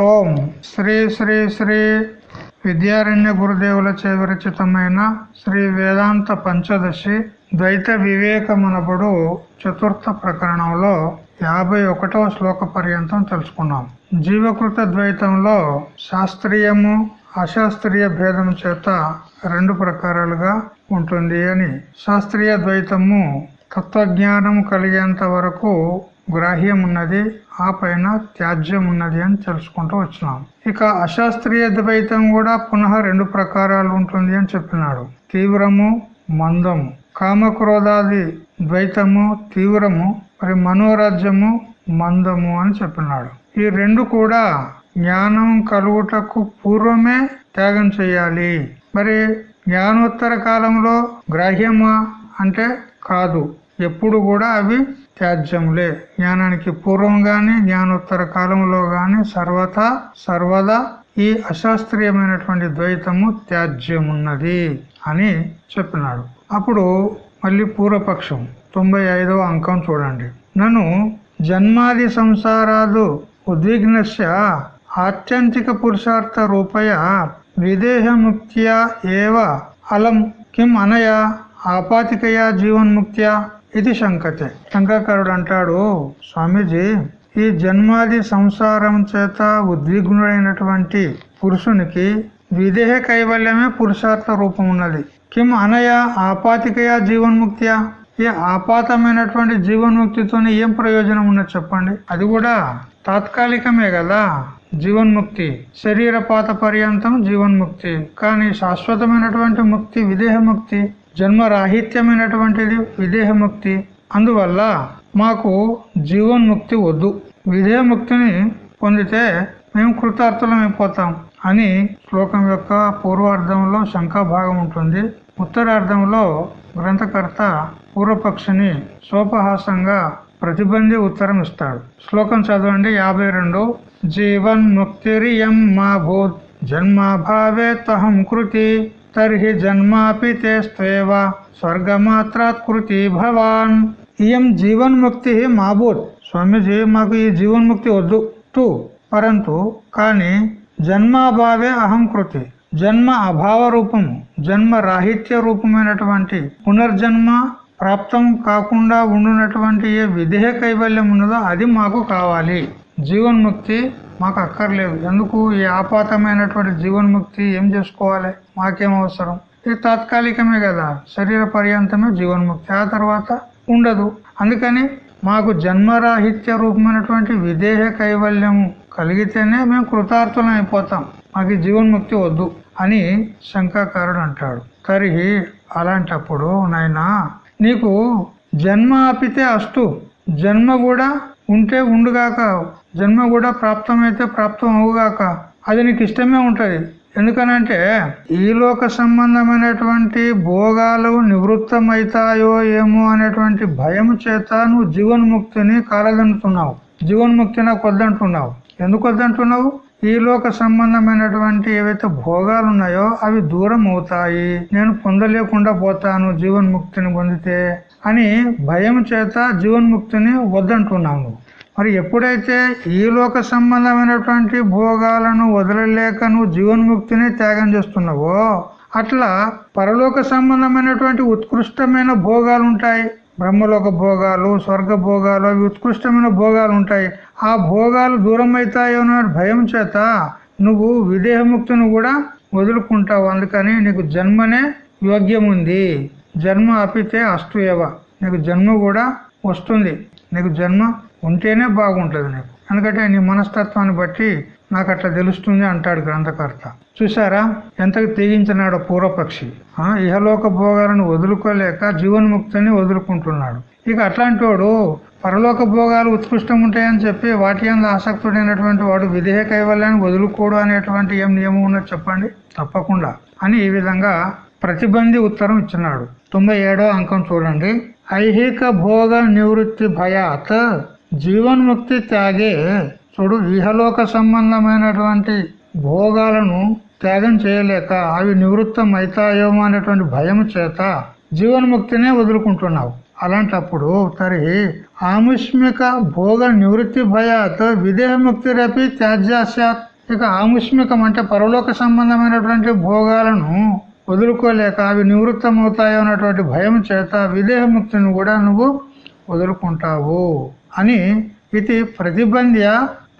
ఓం శ్రీ శ్రీ శ్రీ విద్యారణ్య గురుదేవుల విరచితమైన శ్రీ వేదాంత పంచదశి ద్వైత వివేకమునపుడు చతుర్థ ప్రకరణంలో యాభై ఒకటవ శ్లోక పర్యంతం తెలుసుకున్నాం. జీవకృత ద్వైతంలో శాస్త్రీయము అశాస్త్రీయ భేదం చేత రెండు ప్రకారాలుగా ఉంటుంది అని. శాస్త్రీయ ద్వైతము తత్వజ్ఞానం కలిగేంత వరకు గ్రాహ్యం ఉన్నది ఆ పైన త్యాజ్యం ఉన్నది అని తెలుసుకుంటూ వచ్చినాం. ఇక అశాస్త్రీయ ద్వైతం కూడా పునః రెండు ప్రకారాలు ఉంటుంది అని చెప్పినాడు. తీవ్రము మందము. కామక్రోధాది ద్వైతము తీవ్రము మరి మనోరాజ్యము మందము అని చెప్పినాడు. ఈ రెండు కూడా జ్ఞానం కలుగుటకు పూర్వమే త్యాగం చేయాలి. మరి జ్ఞానోత్తర కాలంలో గ్రాహ్యమా అంటే కాదు. ఎప్పుడు కూడా అవి త్యాజ్యములే. జ్ఞానానికి పూర్వం గాని జ్ఞానోత్తర కాలంలో గాని సర్వత సర్వదా ఈ అశాస్త్రీయమైనటువంటి ద్వైతము త్యాజ్యమున్నది అని చెప్పినాడు. అప్పుడు మళ్ళీ పూర్వపక్షం తొంభై ఐదవ అంకం చూడండి. నన్ను జన్మాది సంసారాదు ఉద్విగ్నస్య ఆత్యంతిక పురుషార్థ రూపయ విదేహముక్త్యా ఏవ అలం కిం అనయా ఆపాతికయా జీవన్ముక్త్యా? ఇది శంకతే శంకాకారుడు అంటాడు స్వామీజీ ఈ జన్మాది సంసారం చేత ఉద్విగ్నుడైనటువంటి పురుషునికి విదేహ కైవల్యమే పురుషార్థ రూపం ఉన్నది కిం అనయ ఆపాతికయా జీవన్ముక్తియా? ఈ ఆపాతమైనటువంటి జీవన్ముక్తితో ఏం ప్రయోజనం ఉన్నది చెప్పండి? అది కూడా తాత్కాలికమే కదా. జీవన్ముక్తి శరీరపాత పర్యంతం జీవన్ముక్తి. కానీ శాశ్వతమైనటువంటి ముక్తి విదేహముక్తి జన్మరాహిత్యమైనటువంటిది విదేహముక్తి. అందువల్ల మాకు జీవన్ముక్తి వద్దు. విదేహముక్తిని పొందితే మేము కృతార్థులమైపోతాం అని శ్లోకం యొక్క పూర్వార్థంలో శంఖాభాగం ఉంటుంది ఉత్తరార్థంలో గ్రంథకర్త పూర్వపక్షిని సోపహాసంగా ప్రతిబంధి ఉత్తరం ఇస్తాడు శ్లోకం చదవండి. యాభై రెండు. జీవన్ముక్తిరియం మా భూత్ జన్మాభావే తహం కృతి. తర్హి జన్మాపి తేస్త్వేవ స్వర్గమాత్రాత్ కృతి భవాన్ ఇయం జీవన్ముక్తి మాబూత్ స్వామీజీ మాకు ఈ జీవన్ముక్తి వద్దు టూ పరంతు కానీ జన్మాభావే అహం కృతి జన్మ అభావ రూపము జన్మ రాహిత్య రూపమైనటువంటి పునర్జన్మ ప్రాప్తం కాకుండా ఉండునటువంటి ఏ విధేయ కైవల్యం ఉన్నదో అది మాకు కావాలి జీవన్ముక్తి మాకు అక్కర్లేదు ఎందుకు? ఈ ఆపాతమైనటువంటి జీవన్ముక్తి ఏం చేసుకోవాలి? మాకేం అవసరం? ఇది తాత్కాలికమే కదా. శరీర పర్యంతమే జీవన్ముక్తి. ఆ తర్వాత ఉండదు. అందుకని మాకు జన్మరాహిత్య రూపమైనటువంటి విదేహ కైవల్యము కలిగితేనే మేము కృతార్థులం అయిపోతాం. మాకు జీవన్ముక్తి వద్దు అని శంకాకారుడు అంటాడు. తరిహి అలాంటప్పుడు నాయనా నీకు జన్మ ఆపితే అస్తు. జన్మ కూడా ఉంటే ఉండుగాక జన్మ కూడా ప్రాప్తమైతే ప్రాప్తం అవుగాక అది నీకు ఇష్టమే ఉంటుంది. ఎందుకనంటే ఈ లోక సంబంధమైనటువంటి భోగాలు నివృత్తమవుతాయో ఏమో అనేటువంటి భయం చేత నువ్వు జీవన్ముక్తిని కాలదంటున్నావు జీవన్ముక్తి నాకు వద్దంటున్నావు. ఎందుకు వద్దంటున్నావు? ఈ లోక సంబంధమైనటువంటి ఏవైతే భోగాలు ఉన్నాయో అవి దూరం అవుతాయి. నేను పొందలేకుండా పోతాను జీవన్ముక్తిని పొందితే అని భయం చేత జీవన్ముక్తిని వద్దంటున్నావు నువ్వు. మరి ఎప్పుడైతే ఈ లోక సంబంధమైనటువంటి భోగాలను వదలలేక నువ్వు జీవన్ముక్తిని త్యాగం చేస్తున్నావో అట్లా పరలోక సంబంధమైనటువంటి ఉత్కృష్టమైన భోగాలు ఉంటాయి. బ్రహ్మలోక భోగాలు స్వర్గ భోగాలు అవి ఉత్కృష్టమైన భోగాలు ఉంటాయి. ఆ భోగాలు దూరం అవుతాయో భయం చేత నువ్వు విదేహముక్తిని కూడా వదులుకుంటావు. అందుకని నీకు జన్మనే యోగ్యముంది. జన్మ అపితే అస్తు ఏవ. నీకు జన్మ కూడా వస్తుంది. నీకు జన్మ ఉంటేనే బాగుంటుంది నీకు. ఎందుకంటే నీ మనస్తత్వాన్ని బట్టి నాకు అట్లా తెలుస్తుంది అంటాడు గ్రంథకర్త. చూసారా ఎంతకు తెగించినాడు పూర్వపక్షి. ఆ ఇహలోక భోగాలను వదులుకోలేక జీవన్ముక్తిని వదులుకుంటున్నాడు. ఇక అట్లాంటి వాడు పరలోక భోగాలు ఉత్కృష్టం ఉంటాయని చెప్పి వాటి అందు ఆసక్తుడైనటువంటి వాడు విధేయ కైవల్యాన్ని వదులుకోడు అనేటువంటి ఏం నియమం ఉన్నది చెప్పండి? తప్పకుండా. అని ఈ విధంగా ప్రతిబంధి ఉత్తరం ఇచ్చినాడు. తొంభై ఏడో అంకం చూడండి. ఐహిక భోగ నివృత్తి భయాత్ జీవన్ముక్తి త్యాగే చూడు ఇహలోక సంబంధమైనటువంటి భోగాలను త్యాగం చేయలేక అవి నివృత్తం అవుతాయేమో అనేటువంటి భయం చేత జీవన్ముక్తినే వదులుకుంటున్నావు. అలాంటప్పుడు తరి ఆముష్మిక భోగ నివృత్తి భయాత్ విదేహముక్తిరపి త్యాజ్యాస్యాత్. ఇక ఆముష్మికం అంటే పరలోక సంబంధమైనటువంటి భోగాలను వదులుకోలేక అవి నివృత్తం అవుతాయో అన్నటువంటి భయం చేత విదేహముక్తిని కూడా నువ్వు వదులుకుంటావు. అని ఇది ప్రతిబంధ్య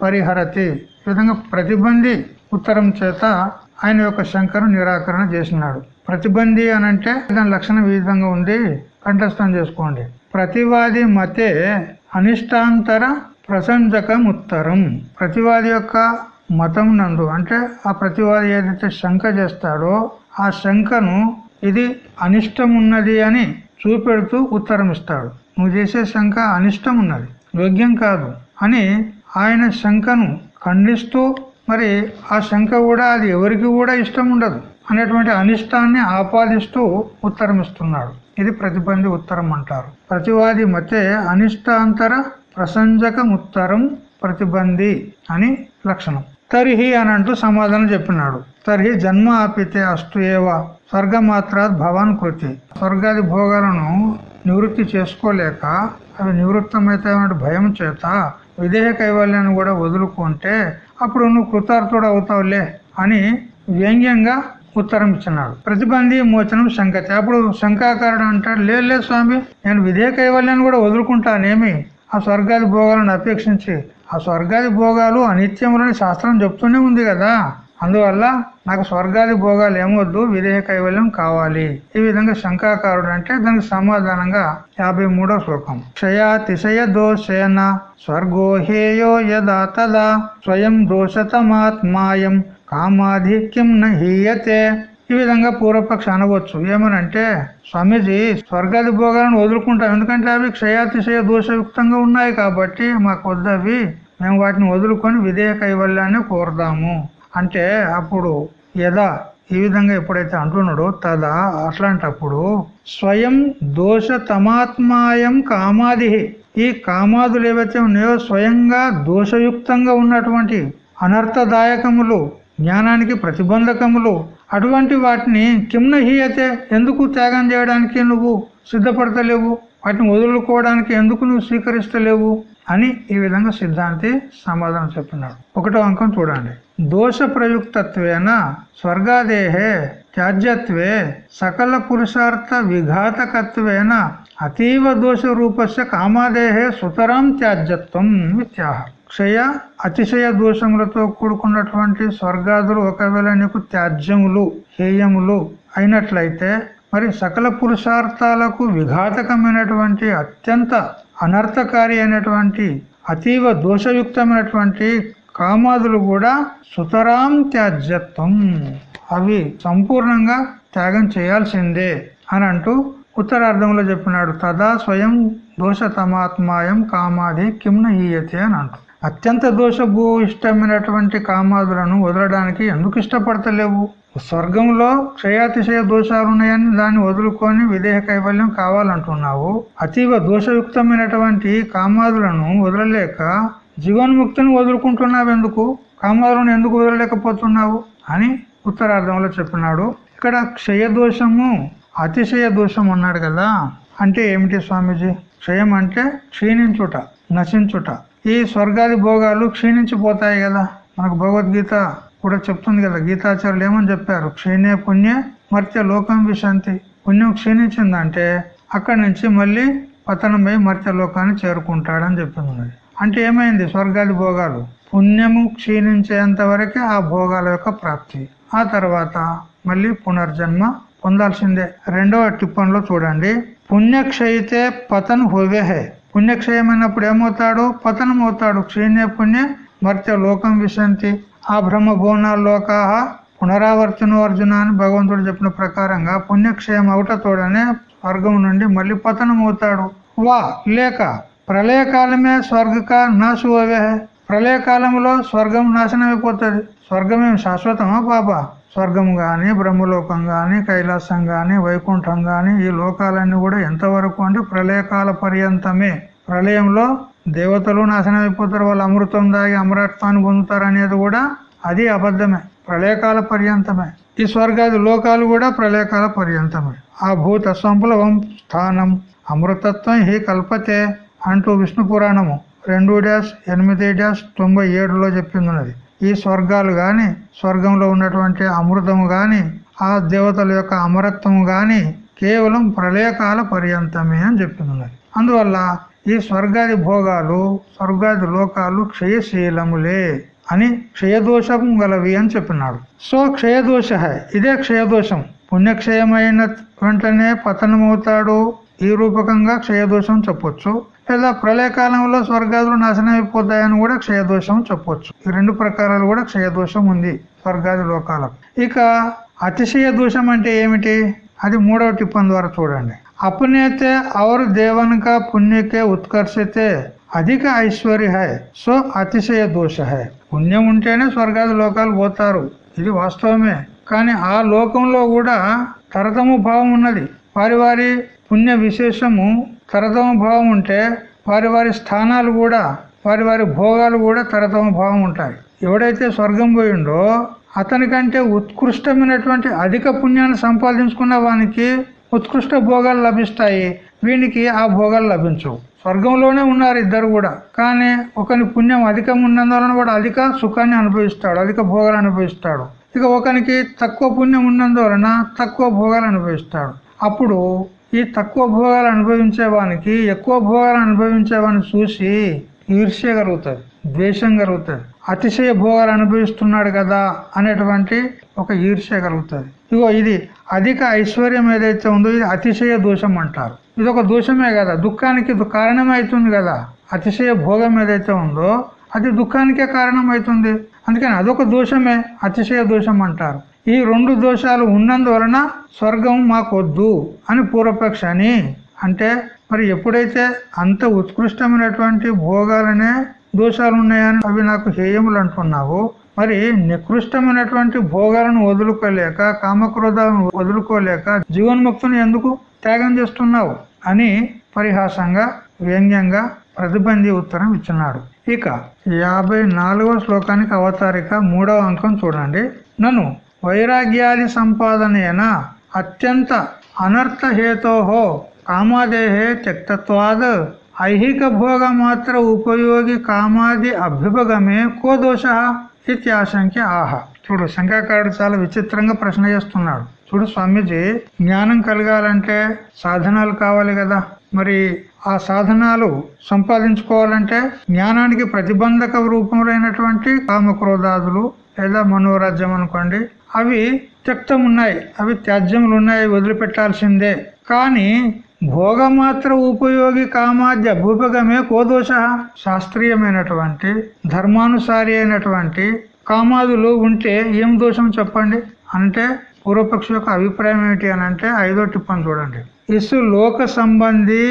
పరిహరతి. ఈ విధంగా ప్రతిబంధి ఉత్తరం చేత ఆయన యొక్క శంకరు నిరాకరణ చేసినాడు. ప్రతిబంధి అని అంటే దాని లక్షణం ఈ విధంగా ఉంది కంఠస్థం చేసుకోండి. ప్రతివాది మతే అనిష్టాంతర ప్రసంజకం ఉత్తరం. ప్రతివాది యొక్క మతం నందు అంటే ఆ ప్రతివాది ఏదైతే శంక చేస్తాడో ఆ శంకను ఇది అనిష్టం ఉన్నది అని చూపెడుతూ ఉత్తరం ఇస్తాడు. నువ్వు చేసే శంక అనిష్టం ఉన్నది. యోగ్యం కాదు అని ఆయన శంకను ఖండిస్తూ మరి ఆ శంక కూడా అది ఎవరికి కూడా ఇష్టం ఉండదు అనేటువంటి అనిష్టాన్ని ఆపాదిస్తూ ఉత్తరం ఇస్తున్నాడు ఇది ప్రతిబంధి ఉత్తరం అంటారు. ప్రతివాది మతే అనిష్టాంతర ప్రసంజకం ఉత్తరం ప్రతిబంధి అని లక్షణం. తరిహి అని అంటూ సమాధానం చెప్పినాడు. తరిహి జన్మ ఆపితే అస్తు ఏవా? స్వర్గమాత్రాత్ భవాన్ కృతి. స్వర్గాది భోగాలను నివృత్తి చేసుకోలేక అవి నివృత్తమైతే భయం చేత విదేహ కైవల్యాన్ని కూడా వదులుకుంటే అప్పుడు నువ్వు కృతార్థుడు అవుతావులే అని వ్యంగ్యంగా ఉత్తరం ఇచ్చినాడు. ప్రతిబంధి మోచనం శంకతి. అప్పుడు శంకాకారుడు అంటాడు లేదు స్వామి నేను విధేయ కైవల్యాన్ని కూడా వదులుకుంటానేమి? ఆ స్వర్గాది భోగాలను అపేక్షించి ఆ స్వర్గాది భోగాలు అనిత్యములని శాస్త్రం చెప్తూనే ఉంది కదా. అందువల్ల నాకు స్వర్గాది భోగాలు ఏమొద్దు విదేహ కైవల్యం కావాలి. ఈ విధంగా శంకాకారుడు అంటే దానికి సమాధానంగా యాభై మూడో శ్లోకం. క్షయాతిశయ దోషేన స్వర్గో హేయో యదా తదా స్వయం దోషతమాత్మాయం కామాధిక్యం నహీయతే ఈ విధంగా పూర్వపక్ష అనవచ్చు. ఏమనంటే స్వామీజీ స్వర్గాది భోగాలను వదులుకుంటాం ఎందుకంటే అవి క్షయాతిశయ దోషయుక్తంగా ఉన్నాయి కాబట్టి మాకు వద్దవి. మేము వాటిని వదులుకొని విధేయ కైవల్యాన్ని కోరదాము. అంటే అప్పుడు యదా ఈ విధంగా ఎప్పుడైతే అంటున్నాడో తదా అట్లాంటప్పుడు స్వయం దోష తమాత్మాయం కామాది. ఈ కామాదులు ఏవైతే ఉన్నాయో స్వయంగా దోషయుక్తంగా ఉన్నటువంటి అనర్థదాయకములు జ్ఞానానికి ప్రతిబంధకములు అటువంటి వాటిని కిమ్న హీయతే ఎందుకు త్యాగం చేయడానికి నువ్వు సిద్ధపడతలేవు? వాటిని వదులుకోవడానికి ఎందుకు నువ్వు స్వీకరిస్తలేవు? అని ఈ విధంగా సిద్ధాంతి సమాధానం చెప్పినాడు ఒకటో అంకం చూడండి. దోష ప్రయుక్తత్వేన స్వర్గాదేహే త్యాజ్యత్వే సకల పురుషార్థ విఘాతకత్వేన అతీవ దోష రూపస్య కామాదేహే సుతరాం త్యాజ్యత్వం మిథ్యాహ. క్షయ అతిశయ దోషములతో కూడుకున్నటువంటి స్వర్గాదులు ఒకవేళ నీకు త్యాజ్యములు హేయములు అయినట్లయితే మరి సకల పురుషార్థాలకు విఘాతకమైనటువంటి అత్యంత అనర్థకారి అయినటువంటి అతీవ దోషయుక్తమైనటువంటి కామాదులు కూడా సుతరాం త్యాజ్యత్వం. అవి సంపూర్ణంగా త్యాగం చేయాల్సిందే అని అంటూ ఉత్తరార్థంలో చెప్పినాడు. తదా స్వయం దోషతమాత్మాయం కామాది కిమ్న హీయతే అని అంటూ. అత్యంత దోషభూయిష్టమైనటువంటి కామాదులను వదలడానికి ఎందుకు ఇష్టపడతలేవు? స్వర్గంలో క్షయాతిశయ దోషాలు ఉన్నాయని దాన్ని వదులుకొని విదేహ కైవల్యం కావాలంటున్నావు. అతీవ దోషయుక్తమైనటువంటి కామాదులను వదలలేక జీవన్ముక్తిని వదులుకుంటున్నావు ఎందుకు కామాదులను ఎందుకు వదలలేకపోతున్నావు? అని ఉత్తరార్థంలో చెప్పినాడు. ఇక్కడ క్షయ దోషము అతిశయ దోషం అన్నాడు కదా. అంటే ఏమిటి స్వామీజీ? క్షయం అంటే క్షీణించుట నశించుట. ఈ స్వర్గాది భోగాలు క్షీణించిపోతాయి కదా. మనకు భగవద్గీత కూడా చెప్తుంది కదా. గీతాచార్యులు ఏమని చెప్పారు? క్షీణే పుణ్య మర్త్య లోకం విశాంతి. పుణ్యం క్షీణించిందంటే అక్కడి నుంచి మళ్ళీ పతనమై మర్త్య లోకాన్ని చేరుకుంటాడని చెప్పింది అంటే ఏమైంది? స్వర్గాది భోగాలు. పుణ్యము క్షీణించేంత వరకే ఆ భోగాల యొక్క ప్రాప్తి. ఆ తర్వాత మళ్ళీ పునర్జన్మ పొందాల్సిందే. రెండవ టిప్పన్లో చూడండి. పుణ్యక్షయితే పతన్ హోవేహే పుణ్యక్షయమైనప్పుడు ఏమవుతాడు పతనం అవుతాడు క్షీణ్య పుణ్య మర్త్య లోకం విశంతి. ఆ బ్రహ్మ భువనాల్లోక పునరావర్తన అర్జున అని భగవంతుడు చెప్పిన ప్రకారంగా పుణ్యక్షయం అవుటతోడనే స్వర్గం నుండి మళ్ళీ పతనం అవుతాడు వా లేక ప్రళయకాలమే స్వర్గక నాశువే ప్రళయకాలంలో స్వర్గం నాశనం అయిపోతుంది స్వర్గమేం శాశ్వతమా బాబా? స్వర్గం గాని బ్రహ్మలోకం గాని కైలాసం గాని వైకుంఠం గాని ఈ లోకాలన్నీ కూడా ఎంతవరకు అంటే ప్రళయకాల పర్యంతమే. ప్రళయంలో దేవతలు నాశనం అయిపోతారు వాళ్ళు అమృతం దాగి అమరత్వాన్ని పొందుతారు అనేది కూడా అది అబద్ధమే. ప్రళయకాల పర్యంతమే. ఈ స్వర్గాది లోకాలు కూడా ప్రళయకాల పర్యంతమే. ఆ భూత సంప్లవం స్థానం అమృతత్వం హి కల్పతే అంటూ విష్ణు పురాణము రెండు డాష్ ఎనిమిది డాష్ తొంభై ఏడులో చెప్పింది ఈ స్వర్గాలు గాని స్వర్గంలో ఉన్నటువంటి అమృతము గాని ఆ దేవతల యొక్క అమరత్వము గాని కేవలం ప్రళయకాల పర్యంతమే అని చెప్పింది అందువల్ల ఈ స్వర్గాది భోగాలు స్వర్గాది లోకాలు క్షయశీలములే అని క్షయదోషం గలవి అని చెప్పినాడు. సో క్షయదోష ఇదే క్షయదోషం. పుణ్యక్షయమైన వెంటనే పతనమవుతాడు. ఈ రూపకంగా క్షయదోషం చెప్పొచ్చు. లేదా ప్రళయకాలంలో స్వర్గాదులు నాశనం అయిపోతాయని కూడా క్షయదోషం చెప్పొచ్చు. ఈ రెండు ప్రకారాలు కూడా క్షయదోషం ఉంది స్వర్గాది లోకాలకు. ఇక అతిశయ దోషం అంటే ఏమిటి? అది మూడవ టిప్పం ద్వారా చూడండి. అపుణ్యతే అవరు దేవనక పుణ్యకే ఉత్కర్షితే అధిక ఐశ్వర్య హై సో అతిశయ దోష హై. పుణ్యం ఉంటేనే స్వర్గాది లోకాలు పోతారు. ఇది వాస్తవమే. కానీ ఆ లోకంలో కూడా తరతము భావం ఉన్నది. వారి వారి పుణ్య విశేషము తరతమ భావం ఉంటే వారి వారి స్థానాలు కూడా వారి వారి భోగాలు కూడా తరతమ భావం ఉంటాయి. ఎవడైతే స్వర్గం పోయిండో అతనికంటే ఉత్కృష్టమైనటువంటి అధిక పుణ్యాన్ని సంపాదించుకున్న వానికి ఉత్కృష్ట భోగాలు లభిస్తాయి. వీనికి ఆ భోగాలు లభించవు. స్వర్గంలోనే ఉన్నారు ఇద్దరు కూడా. కానీ ఒకని పుణ్యం అధికం ఉన్నందువలన వాడు అధిక సుఖాన్ని అనుభవిస్తాడు అధిక భోగాలు అనుభవిస్తాడు. ఇక ఒకనికి తక్కువ పుణ్యం ఉన్నందువలన తక్కువ భోగాలు అనుభవిస్తాడు. అప్పుడు ఈ తక్కువ భోగాలు అనుభవించేవానికి ఎక్కువ భోగాలు అనుభవించేవాని చూసి ఈర్ష్య కలుగుతుంది ద్వేషం కలుగుతుంది అతిశయ భోగాలు అనుభవిస్తున్నాడు కదా అనేటువంటి ఒక ఈర్ష్య కలుగుతుంది ఇగో ఇది అధిక ఐశ్వర్యం ఏదైతే ఉందో ఇది అతిశయ దోషం అంటారు. ఇది ఒక దోషమే కదా దుఃఖానికి కారణమవుతుంది కదా. అతిశయ భోగం ఏదైతే ఉందో అది దుఃఖానికే కారణం అవుతుంది అందుకని అదొక దోషమే అతిశయ దోషం అంటారు. ఈ రెండు దోషాలు ఉన్నందువలన స్వర్గం మాకొద్దు అని పూర్వపక్ష అని అంటే మరి ఎప్పుడైతే అంత ఉత్కృష్టమైనటువంటి భోగాలనే దోషాలు ఉన్నాయని అవి నాకు హేయములు అంటున్నావు మరి నికృష్టమైనటువంటి భోగాలను వదులుకోలేక కామక్రోధాలను వదులుకోలేక జీవన్ముక్తుని ఎందుకు త్యాగం చేస్తున్నావు అని పరిహాసంగా వ్యంగ్యంగా ప్రతిబంధి ఉత్తరం ఇచ్చినాడు. ఇక యాభై నాలుగవ శ్లోకానికి అవతారిక మూడవ అంకం చూడండి. నన్ను వైరాగ్యాది సంపాదనేన అత్యంత అనర్థహేతోహో కామాదేహే త్యక్తత్వాద్. ఐహిక భోగ మాత్ర ఉపయోగి కామాది అభ్యుపగమే కో దోష ఇత్యాశంక్య ఆహ. చూడు శంకాకారుడు చాలా విచిత్రంగా ప్రశ్న చేస్తున్నాడు. చూడు స్వామీజీ జ్ఞానం కలగాలంటే సాధనాలు కావాలి కదా. మరి ఆ సాధనాలు సంపాదించుకోవాలంటే జ్ఞానానికి ప్రతిబంధక రూపములైనటువంటి కామక్రోధాదులు లేదా మనోరాజ్యం అనుకోండి అవి త్యక్తం ఉన్నాయి అవి త్యాజ్యములు ఉన్నాయి వదిలిపెట్టాల్సిందే. కానీ భోగమాత్ర ఉపయోగి కామాద్య భూపగమే కోదోష. శాస్త్రీయమైనటువంటి ధర్మానుసారి అయినటువంటి కామాదులు ఉంటే ఏం దోషం చెప్పండి? అంటే పూర్వపక్ష యొక్క అభిప్రాయం ఏమిటి అని అంటే ఐదో టిప్పని చూడండి. ఇసు లోక సంబంధి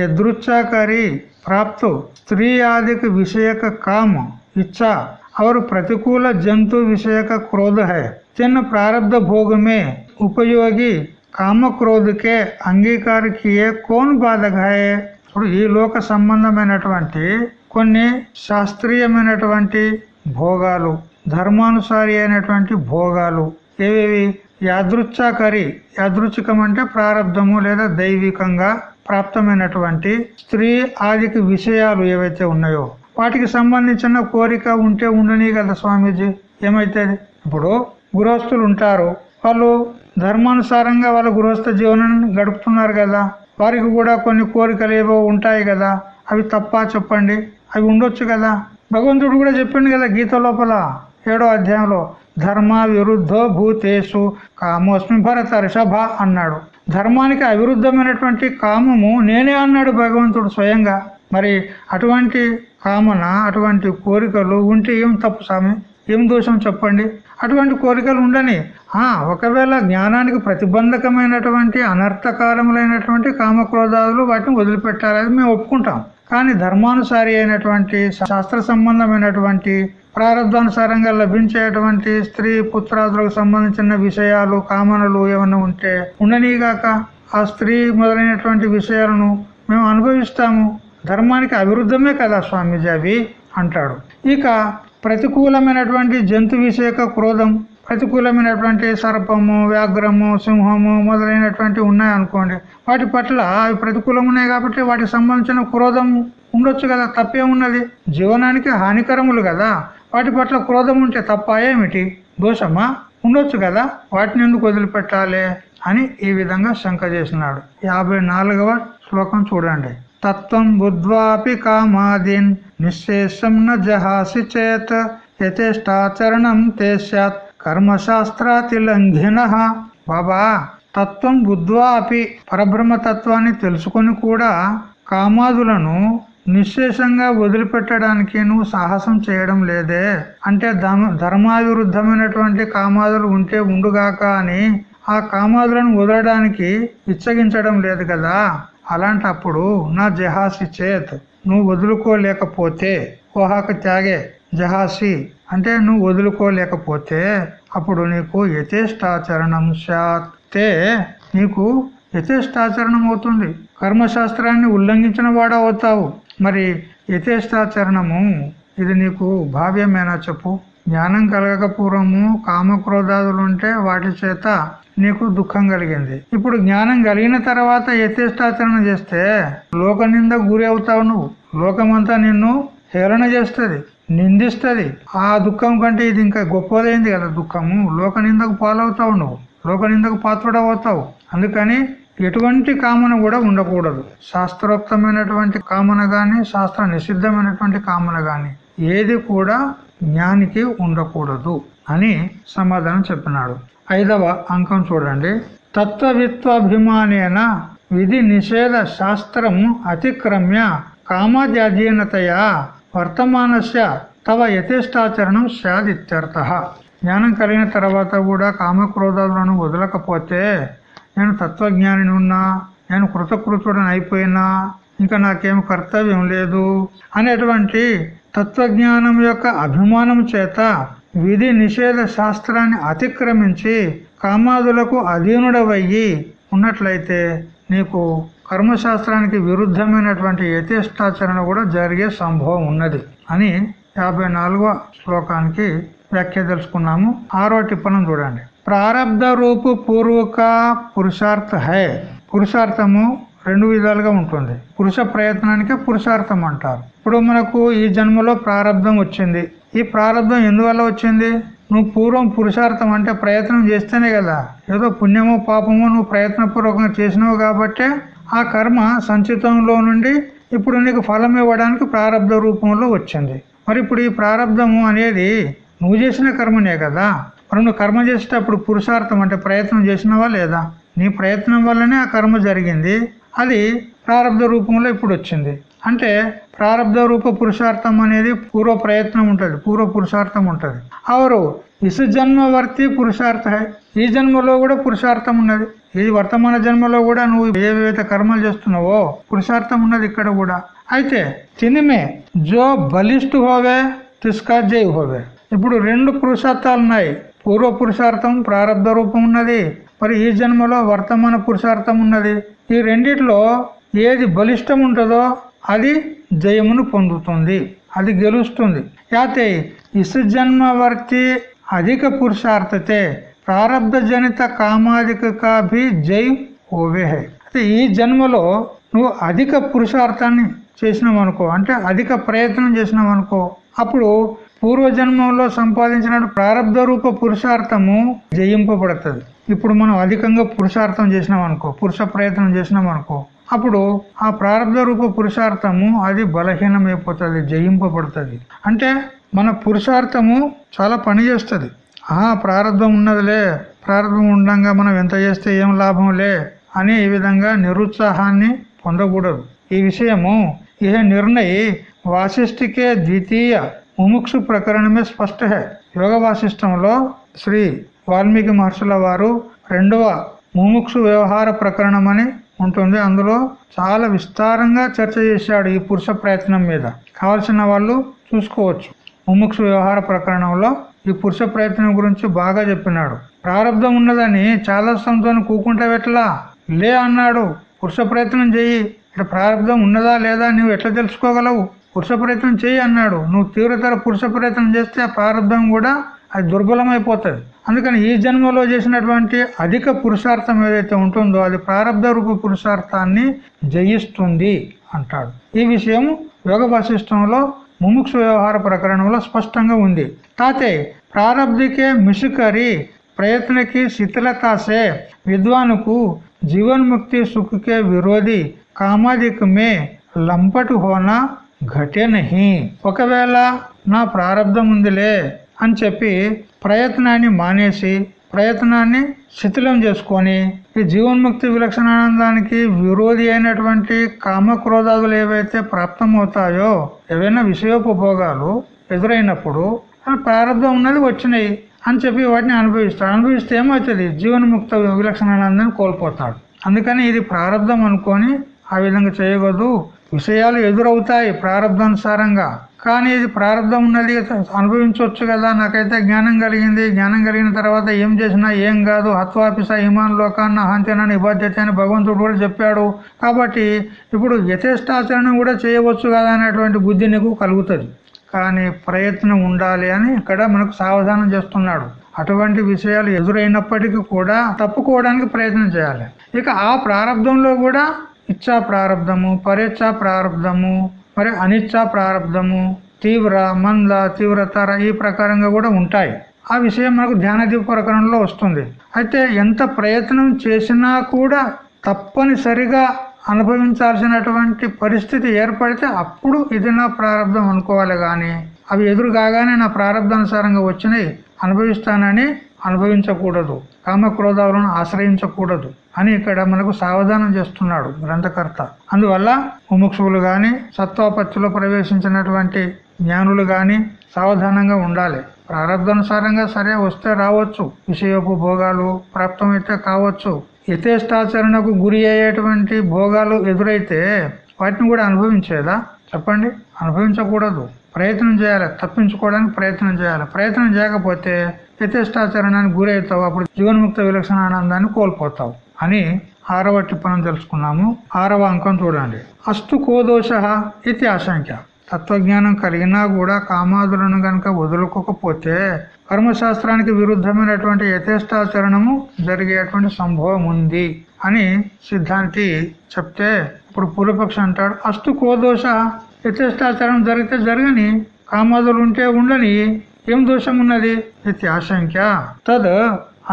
యదృచ్ఛాకరి ప్రాప్తు స్త్రీ ఆదిక విషయక కామ ఇచ్చా और प्रतिकूल जंतु विषय का क्रोध है चिन्ह प्रारब्ध भोग में उपयोगी కామ క్రోధకే అంగీకార కియే కోన్ బాధక ఇప్పుడు ఈ లోక సంబంధమైనటువంటి కొన్ని శాస్త్రీయమైనటువంటి భోగాలు ధర్మానుసారి అయినటువంటి భోగాలు ఏవేవి యాదృచ్ఛాకరి యాదృచ్ఛికం అంటే ప్రారంధము లేదా దైవికంగా ప్రాప్తమైనటువంటి స్త్రీ ఆదికి విషయాలు ఏవైతే ఉన్నాయో వాటికి సంబంధించిన కోరిక ఉంటే ఉండని కదా స్వామీజీ. ఏమైతే? ఇప్పుడు గృహస్థులు ఉంటారు వాళ్ళు ధర్మానుసారంగా వాళ్ళ గృహస్థ జీవనాన్ని గడుపుతున్నారు కదా వారికి కూడా కొన్ని కోరికలు ఏవో ఉంటాయి కదా అవి తప్ప చెప్పండి అవి ఉండొచ్చు కదా. భగవంతుడు కూడా చెప్పిండు కదా గీత లోపల ఏడో అధ్యాయంలో ధర్మ విరుద్ధో భూతేషు కామోస్మి భరత రిషభ అన్నాడు. ధర్మానికి అవిరుద్ధమైనటువంటి కామము నేనే అన్నాడు భగవంతుడు స్వయంగా. మరి అటువంటి కామన అటువంటి కోరికలు ఉంటే ఏం తప్పు స్వామి? ఏం దోషం చెప్పండి? అటువంటి కోరికలు ఉండని ఆ ఒకవేళ జ్ఞానానికి ప్రతిబంధకమైనటువంటి అనర్థకారములైనటువంటి కామక్రోధాదులు వాటిని వదిలిపెట్టాలని మేము ఒప్పుకుంటాం. కానీ ధర్మానుసారి అయినటువంటి శాస్త్ర సంబంధమైనటువంటి ప్రారంధానుసారంగా లభించేటువంటి స్త్రీ పుత్రాదులకు సంబంధించిన విషయాలు కామనలు ఏమైనా ఉంటే ఉండనీగాక ఆ స్త్రీ మొదలైనటువంటి విషయాలను మేము అనుభవిస్తాము. ధర్మానికి అవిరుద్ధమే కదా స్వామీజీ అవి అంటాడు. ఇక ప్రతికూలమైనటువంటి జంతు విషయక క్రోధం ప్రతికూలమైనటువంటి సర్పము వ్యాఘ్రము సింహము మొదలైనటువంటి ఉన్నాయనుకోండి వాటి పట్ల అవి ప్రతికూలం ఉన్నాయి కాబట్టి వాటికి సంబంధించిన క్రోధం ఉండొచ్చు కదా తప్పేమున్నది? జీవనానికి హానికరములు కదా. వాటి పట్ల క్రోధం ఉంటే తప్ప ఏమిటి? దోషమా? ఉండొచ్చు కదా. వాటిని ఎందుకు వదిలిపెట్టాలి అని ఈ విధంగా శంక చేసినాడు. యాభై నాలుగవ శ్లోకం చూడండి. తత్వం బుద్ధ్వాపి కామాదీన్ నిశ్శేషం న జహాసి చేత్ యథేష్టాచరణం తే సత్ కర్మశాస్త్రాతిలంఘిన. బాబా తత్వం బుద్ధ్వా అపి పరబ్రహ్మ తత్వాన్ని తెలుసుకొని కూడా కామాదులను నిశ్శేషంగా వదిలిపెట్టడానికి నువ్వు సాహసం చేయడం లేదే. అంటే ధర్మావిరుద్ధమైనటువంటి కామాదులు ఉంటే ఉండుగాక అని ఆ కామాదులను వదలడానికి ఇచ్చగించడం లేదు కదా. అలాంటప్పుడు నా జహాసి చేత్ నువ్వు వదులుకోలేకపోతే ఓహాకు త్యాగే జహాసి. అంటే నువ్వు వదులుకోలేకపోతే అప్పుడు నీకు యథేష్టాచరణం శాతే నీకు యథేష్టాచరణం అవుతుంది. కర్మశాస్త్రాన్ని ఉల్లంఘించిన వాడవుతావు మరి యథేష్టాచరణము ఇది నీకు భావ్యమేనా చెప్పు? జ్ఞానం కలగక పూర్వము కామక్రోధాదులు ఉంటే వాటి చేత నీకు దుఃఖం కలిగింది. ఇప్పుడు జ్ఞానం కలిగిన తర్వాత యథేష్టాచరణ చేస్తే లోక నింద గురి అవుతావు నువ్వు. లోకమంతా నిన్ను హేళన చేస్తుంది. నిందిస్తుంది. ఆ దుఃఖం కంటే ఇది ఇంకా గొప్పదైంది కదా దుఃఖము. లోక నిందకు పాలవుతావు నువ్వు లోక నిందకు పాత్రుడవుతావు. అందుకని ఎటువంటి కామన కూడా ఉండకూడదు. శాస్త్రోక్తమైనటువంటి కామన గాని శాస్త్ర నిషిద్ధమైనటువంటి కామన గాని ఏది కూడా జ్ఞానికి ఉండకూడదు అని సమాధానం చెప్పినాడు. ఐదవ అంకం చూడండి. తత్వవిత్వాభిమానేన విధి నిషేధ శాస్త్రము అతిక్రమ్య కామజాధీనతయా వర్తమానస్య తవ యథేష్టాచరణం స్యాదిత్యర్థ జ్ఞానం కలిగిన తర్వాత కూడా కామక్రోధాలను వదలకపోతే నేను తత్వజ్ఞాని ఉన్నా నేను కృతకృతుడని అయిపోయినా ఇంకా నాకేం కర్తవ్యం లేదు అనేటువంటి తత్వజ్ఞానం యొక్క అభిమానం చేత విధి నిషేధ శాస్త్రాన్ని అతిక్రమించి కామాదులకు అధీనుడవయ్యి ఉన్నట్లయితే నీకు కర్మశాస్త్రానికి విరుద్ధమైనటువంటి యథేష్టాచరణ కూడా జరిగే సంభవం ఉన్నది అని యాభై శ్లోకానికి వ్యాఖ్య తెలుసుకున్నాము. ఆరో టిప్పణం చూడండి. ప్రారబ్ధ రూపు పూర్వక పురుషార్థ హై. పురుషార్థము రెండు విధాలుగా ఉంటుంది. పురుష ప్రయత్నానికి పురుషార్థం అంటారు. ఇప్పుడు మనకు ఈ జన్మలో ప్రారంధం వచ్చింది. ఈ ప్రారంధం ఎందువల్ల వచ్చింది? నువ్వు పూర్వం పురుషార్థం అంటే ప్రయత్నం చేస్తేనే కదా. ఏదో పుణ్యమో పాపమో నువ్వు ప్రయత్నపూర్వకంగా చేసినావు కాబట్టే ఆ కర్మ సంచితంలో నుండి ఇప్పుడు నీకు ఫలం ఇవ్వడానికి ప్రారంధ రూపంలో వచ్చింది. మరి ఇప్పుడు ఈ ప్రారంధము అనేది నువ్వు చేసిన కర్మనే కదా? మరి నువ్వు కర్మ చేసేటప్పుడు పురుషార్థం అంటే ప్రయత్నం చేసినవా లేదా? నీ ప్రయత్నం వల్లనే ఆ కర్మ జరిగింది. అది ప్రారంధ రూపంలో ఇప్పుడు వచ్చింది. అంటే ప్రారంధ రూప పురుషార్థం అనేది పూర్వ ప్రయత్నం ఉంటుంది పూర్వ పురుషార్థం ఉంటుంది. అవరు ఇసు జన్మవర్తి పురుషార్థ ఈ జన్మలో కూడా పురుషార్థం ఉన్నది. ఈ వర్తమాన జన్మలో కూడా నువ్వు ఏవైతే కర్మలు చేస్తున్నావో పురుషార్థం ఉన్నది ఇక్కడ కూడా. అయితే తినిమే జో బలిష్టు హోవే తిస్కా జై హోవే. ఇప్పుడు రెండు పురుషార్థాలు ఉన్నాయి. పూర్వ పురుషార్థం ప్రారంభ రూపం ఉన్నది. మరి ఈ జన్మలో వర్తమాన పురుషార్థం ఉన్నది. ఈ రెండిట్లో ఏది బలిష్టం ఉంటుందో అది జయమును పొందుతుంది అది గెలుస్తుంది. యాతే ఇసు జన్మవర్తి అధిక పురుషార్థతే ప్రారంభ జనిత కామాధిక కాభి జై ఓవే. అయితే ఈ జన్మలో నువ్వు అధిక పురుషార్థాన్ని చేసినావు అనుకో అంటే అధిక ప్రయత్నం చేసినావు అనుకో అప్పుడు పూర్వజన్మంలో సంపాదించిన ప్రారంభ రూప పురుషార్థము జయింపబడుతుంది. ఇప్పుడు మనం అధికంగా పురుషార్థం చేసినాం అనుకో పురుష ప్రయత్నం చేసినాం అనుకో అప్పుడు ఆ ప్రారంభ రూప పురుషార్థము అది బలహీనమైపోతుంది జయింపబడుతుంది. అంటే మన పురుషార్థము చాలా పని చేస్తుంది. ఆ ప్రారంభం ఉన్నదిలే ప్రారంభం ఉండగా మనం ఎంత చేస్తే ఏం లాభంలే అని ఈ విధంగా నిరుత్సాహాన్ని పొందకూడదు. ఈ విషయము ఇహ నిర్ణయ వాసిష్ఠికే ద్వితీయ ముముక్షు ప్రకరణమే స్పష్ట యోగ వాసిష్టంలో శ్రీ వాల్మీకి మహర్షుల వారు రెండవ ముముక్షు వ్యవహార ప్రకరణం అని ఉంటుంది. అందులో చాలా విస్తారంగా చర్చ చేశాడు ఈ పురుష ప్రయత్నం మీద. కావలసిన వాళ్ళు చూసుకోవచ్చు. ముముక్ష వ్యవహార ప్రకరణంలో ఈ పురుష ప్రయత్నం గురించి బాగా చెప్పినాడు. ప్రారంధం ఉన్నదని చాలా సంతో కూకుంటా ఎట్లా లే అన్నాడు. పురుష ప్రయత్నం చెయ్యి. ఇక్కడ ప్రారంధం ఉన్నదా లేదా నువ్వు ఎట్లా తెలుసుకోగలవు? పురుష ప్రయత్నం చెయ్యి అన్నాడు. నువ్వు తీవ్రతర పురుష ప్రయత్నం చేస్తే ఆ ప్రారంభం కూడా అది దుర్బలమైపోతుంది. అందుకని ఈ జన్మలో చేసినటువంటి అధిక పురుషార్థం ఏదైతే ఉంటుందో అది ప్రారంభ రూప పురుషార్థాన్ని జయిస్తుంది అంటాడు. ఈ విషయం యోగ వశిష్టంలో ముముక్షు వ్యవహార ప్రకరణంలో స్పష్టంగా ఉంది. తాతే ప్రారంధికే మిషుకరి ప్రయత్నకి శిథిలతాసే విద్వానుకు జీవన్ముక్తి సుఖకే విరోధి కామాదికమే లంపటు హోనా ఘటే నహి ఒకవేళ నా ప్రారంధం ఉందిలే అని చెప్పి ప్రయత్నాన్ని మానేసి ప్రయత్నాన్ని శిథిలం చేసుకొని ఈ జీవన్ముక్తి విలక్షణానందానికి విరోధి అయినటువంటి కామక్రోధాదులు ఏవైతే ప్రాప్తమవుతాయో ఏవైనా విషయోపభోగాలు ఎదురైనప్పుడు ప్రారంభం ఉన్నది వచ్చినాయి అని చెప్పి వాటిని అనుభవిస్తాడు అనుభవిస్తే ఏమవుతుంది? జీవన్ముక్త విలక్షణానందాన్ని కోల్పోతాడు. అందుకని ఇది ప్రారంధం అనుకొని ఆ విధంగా చేయకూడదు విషయాలు ఎదురవుతాయి ప్రారంధానుసారంగా కానీ ఇది ప్రారంభం ఉన్నది అనుభవించవచ్చు కదా. నాకైతే జ్ఞానం కలిగింది. జ్ఞానం కలిగిన తర్వాత ఏం చేసినా ఏం కాదు. హత్వాపిస హిమాన్ లోకాన్న హంత్యన నిబద్ధత అని భగవంతుడు కూడా చెప్పాడు. కాబట్టి ఇప్పుడు యథేష్టాచరణ కూడా చేయవచ్చు కదా అనేటువంటి బుద్ధి నీకు కలుగుతుంది. కానీ ప్రయత్నం ఉండాలి అని ఇక్కడ మనకు సావధానం చేస్తున్నాడు. అటువంటి విషయాలు ఎదురైనప్పటికీ కూడా తప్పుకోవడానికి ప్రయత్నం చేయాలి. ఇక ఆ ప్రారంభంలో కూడా ఇచ్చా ప్రారంధము పరేచ్ఛా ప్రారంధము మరి అనిచ్చ ప్రారంధము తీవ్ర మంద తీవ్రతర ఈ ప్రకారంగా కూడా ఉంటాయి. ఆ విషయం మనకు ధ్యానదీప ప్రకరణలో వస్తుంది. అయితే ఎంత ప్రయత్నం చేసినా కూడా తప్పనిసరిగా అనుభవించాల్సినటువంటి పరిస్థితి ఏర్పడితే అప్పుడు ఇది నా ప్రారంభం అనుకోవాలి కానీ అవి ఎదురు కాగానే నా ప్రారంభానుసారంగా వచ్చినాయి. అనుభవిస్తానని అనుభవించకూడదు. కామక్రోధాలను ఆశ్రయించకూడదు అని ఇక్కడ మనకు సావధానం చేస్తున్నాడు గ్రంథకర్త. అందువల్ల ముముక్షువులు గాని సత్వపత్తిలో ప్రవేశించినటువంటి జ్ఞానులు గాని సావధానంగా ఉండాలి. ప్రారంభానుసారంగా సరే వస్తే రావచ్చు. విషయపు భోగాలు ప్రాప్తమైతే కావచ్చు. యథేష్టాచరణకు గురి అయ్యేటువంటి భోగాలు ఎదురైతే వాటిని కూడా అనుభవించేదా? చెప్పండి. అనుభవించకూడదు. ప్రయత్నం చేయాలి. తప్పించుకోవడానికి ప్రయత్నం చేయాలి. ప్రయత్నం చేయకపోతే యథేష్టాచరణానికి గురవుతావు అప్పుడు జీవన్ముక్త విలక్షణ ఆనందాన్ని కోల్పోతావు అని ఆరవ టిప్పణం తెలుసుకున్నాము. ఆరవ అంకం చూడండి. అస్తు కోదోష ఇది ఆశంక. తత్వజ్ఞానం కలిగినా కూడా కామాదులను గనక వదులుకోకపోతే కర్మశాస్త్రానికి విరుద్ధమైనటువంటి యథేష్టాచరణము జరిగేటువంటి సంభవం ఉంది అని సిద్ధాంతి చెప్తే ఇప్పుడు పూర్వపక్ష అంటాడు అస్తు కోదోష యథేష్టాచరణం జరిగితే జరగని కామాదులు ఉంటే ఉండని ఏం దోషం ఉన్నది ఇది ఆశంక్య తద్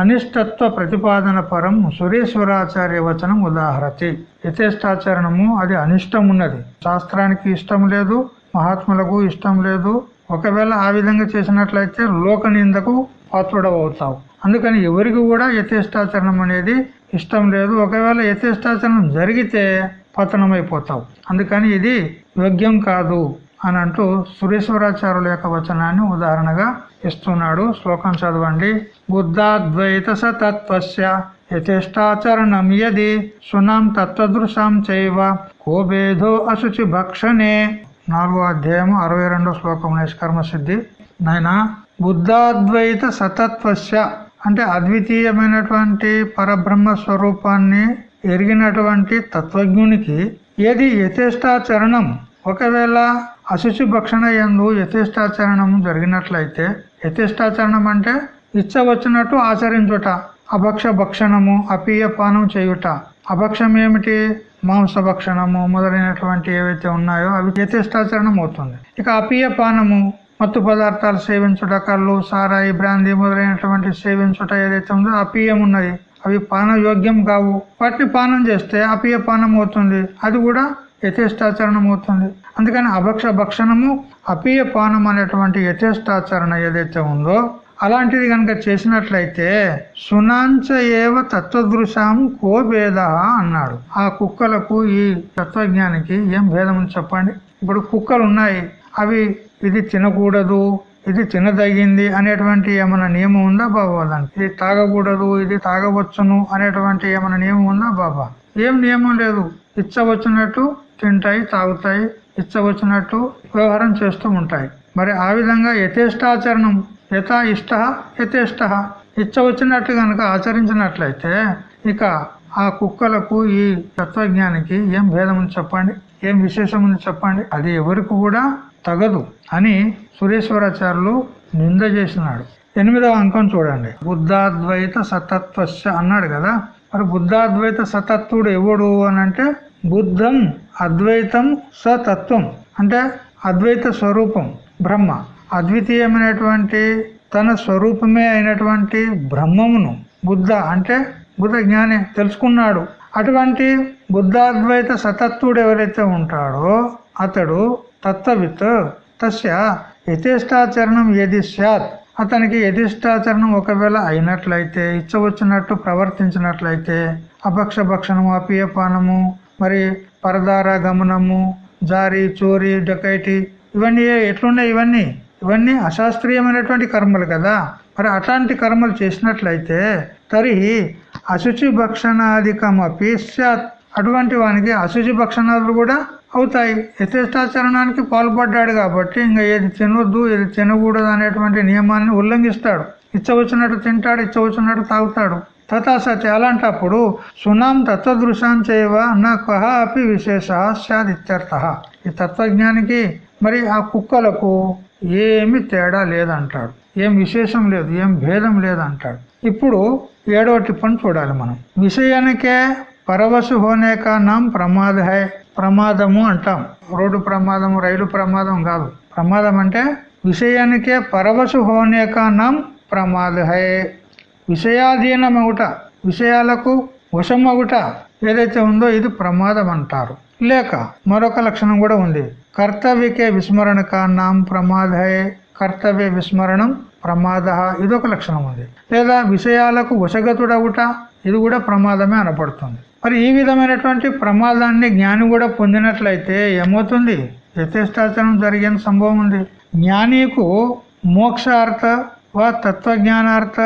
అనిష్టత్వ ప్రతిపాదన పరం సురేశ్వరాచార్య వచనం ఉదాహరతి. యథేష్టాచరణము అది అనిష్టం ఉన్నది శాస్త్రానికి ఇష్టం లేదు మహాత్ములకు ఇష్టం లేదు. ఒకవేళ ఆ విధంగా చేసినట్లయితే లోక నిందకు పాత్రుడవుతావు. అందుకని ఎవరికి కూడా యథేష్టాచరణం అనేది ఇష్టం లేదు. ఒకవేళ యథేష్టాచరణం జరిగితే పతనమైపోతావు. అందుకని ఇది యోగ్యం కాదు. అని అంటూ సురేశ్వరాచార్యుల యొక్క వచనాన్ని ఉదాహరణగా ఇస్తున్నాడు. శ్లోకం చదవండి. బుద్ధాద్వైత సతత్వస్య యథేష్టాచరణం యది సునాం తత్వదృశాం చైవ కోభేదో అశుచి భక్షణే. నాలుగో అధ్యాయము అరవై రెండో శ్లోకం నిష్కర్మ సిద్ధి. నాయన బుద్ధాద్వైత సతత్వస్య అంటే అద్వితీయమైనటువంటి పరబ్రహ్మ స్వరూపాన్ని ఎరిగినటువంటి తత్వజ్ఞునికి ఏది యథేష్టాచరణం? ఒకవేళ అశుచి భక్షణ ఎందు యథేష్టాచరణము జరిగినట్లయితే యథేష్టాచరణం అంటే ఇచ్చ వచ్చినట్టు ఆచరించుట అభక్ష భక్షణము అపీయ పానం చేయుట. అభక్షం ఏమిటి? మాంస భక్షణము మొదలైనటువంటి ఏవైతే ఉన్నాయో అవి యథేష్టాచరణం అవుతుంది. ఇక అపీయ పానము మత్తు పదార్థాలు సేవించుట కళ్ళు సారాయి బ్రాందీ మొదలైనటువంటి సేవించుట ఏదైతే ఉందో అపీయం ఉన్నది అవి పాన యోగ్యం కావు. వాటిని పానం చేస్తే అపీయ పానం అవుతుంది. అది కూడా యథేష్టాచరణం అవుతుంది అందుకని అభక్ష భక్షణము అపీయ పానం అనేటువంటి యథేష్టాచరణ ఏదైతే ఉందో అలాంటిది కనుక చేసినట్లయితే సునాంచ ఏవ తత్వదృశాం కో భేద అన్నాడు. ఆ కుక్కలకు ఈ తత్వజ్ఞానికి ఏం భేదం చెప్పండి? ఇప్పుడు కుక్కలు ఉన్నాయి అవి ఇది తినకూడదు ఇది తినదగింది అనేటువంటి ఏమైనా నియమం ఉందా బాబా దానికి? ఇది తాగకూడదు ఇది తాగవచ్చును అనేటువంటి ఏమైనా నియమం ఉందా బాబా? ఏం నియమం లేదు. ఇచ్చ వచ్చినట్టు తింటాయి తాగుతాయి ఇచ్చ వచ్చినట్టు వ్యవహారం చేస్తూ ఉంటాయి. మరి ఆ విధంగా యథేష్టాచరణం యథా ఇష్ట యథేష్ట ఇచ్చ వచ్చినట్టు కనుక ఆచరించినట్లయితే ఇక ఆ కుక్కలకు ఈ తత్వజ్ఞానికి ఏం భేదం ఉంది చెప్పండి? ఏం విశేషం ఉంది చెప్పండి? అది ఎవరికి కూడా తగదు అని సురేశ్వరాచార్యులు నింద చేసినాడు. ఎనిమిదవ అంకం చూడండి. బుద్ధాద్వైత సతత్వశ అన్నాడు కదా. మరి బుద్ధాద్వైత సతత్వుడు ఎవడు అని అంటే బుద్ధం. అద్వైతం సతత్వం. అంటే అద్వైత స్వరూపం బ్రహ్మ. అద్వితీయమైనటువంటి తన స్వరూపమే అయినటువంటి బ్రహ్మమును బుద్ధ అంటే బుద్ధ జ్ఞాని తెలుసుకున్నాడు. అటువంటి బుద్ధాద్వైత సతత్వుడు ఎవరైతే ఉంటాడో అతడు తత్వవిత్ తస్య యథేష్టాచరణం ఏది సత్ అతనికి యథిష్టాచరణం ఒకవేళ అయినట్లయితే ఇచ్చవచ్చినట్టు ప్రవర్తించినట్లయితే అపక్ష భక్షణము అపీయపానము మరి పరదార గమనము జారి చోరీ డకైటీ ఇవన్నీ ఎట్లున్నాయి ఇవన్నీ? ఇవన్నీ అశాస్త్రీయమైనటువంటి కర్మలు కదా? మరి అట్లాంటి కర్మలు చేసినట్లయితే తరి అశుచి భక్షణాధికం అపి సత్ అటువంటి వానికి అశుచి భక్షణాలు కూడా అవుతాయి. యథేష్టాచరణానికి పాల్పడ్డాడు కాబట్టి ఇంకా ఏది తినొద్దు ఏది తినకూడదు అనేటువంటి నియమాన్ని ఉల్లంఘిస్తాడు. ఇచ్చవచ్చినట్టు తింటాడు ఇచ్చవచ్చినట్టు తాగుతాడు. తథాసతి అలాంటప్పుడు సునాం తత్వదృశాం చేయవ నా కహ అపి విశేష ఇత్యర్థ ఈ తత్వజ్ఞానికి మరి ఆ కుక్కలకు ఏమి తేడా లేదంటాడు. ఏం విశేషం లేదు ఏం భేదం లేదంటాడు. ఇప్పుడు ఏడవ టిప్పని చూడాలి మనం. విషయానికే పరవశు హోనే కా నాం ప్రమాద హై ప్రమాదము అంటాం. రోడ్డు ప్రమాదము రైలు ప్రమాదం కాదు. ప్రమాదం అంటే విషయానికే పరవశు హోనే కా నాం ప్రమాద హై విషయాధీనమగుట విషయాలకు వశమగుట ఏదైతే ఉందో ఇది ప్రమాదం అంటారు లేక మరొక లక్షణం కూడా ఉంది. కర్తవ్యకే విస్మరణ కాన్నాం ప్రమాదయే కర్తవ్య విస్మరణం ప్రమాద ఇదొక లక్షణం ఉంది. లేదా విషయాలకు వశగతుడవుట ఇది కూడా ప్రమాదమే అనపడుతుంది మరి ఈ విధమైనటువంటి ప్రమాదాన్ని జ్ఞాని కూడా పొందినట్లయితే ఏమవుతుంది? యథేష్టాచరణం జరిగిన సంభవం ఉంది. జ్ఞానికు మోక్షార్థ వా తత్వజ్ఞానార్థ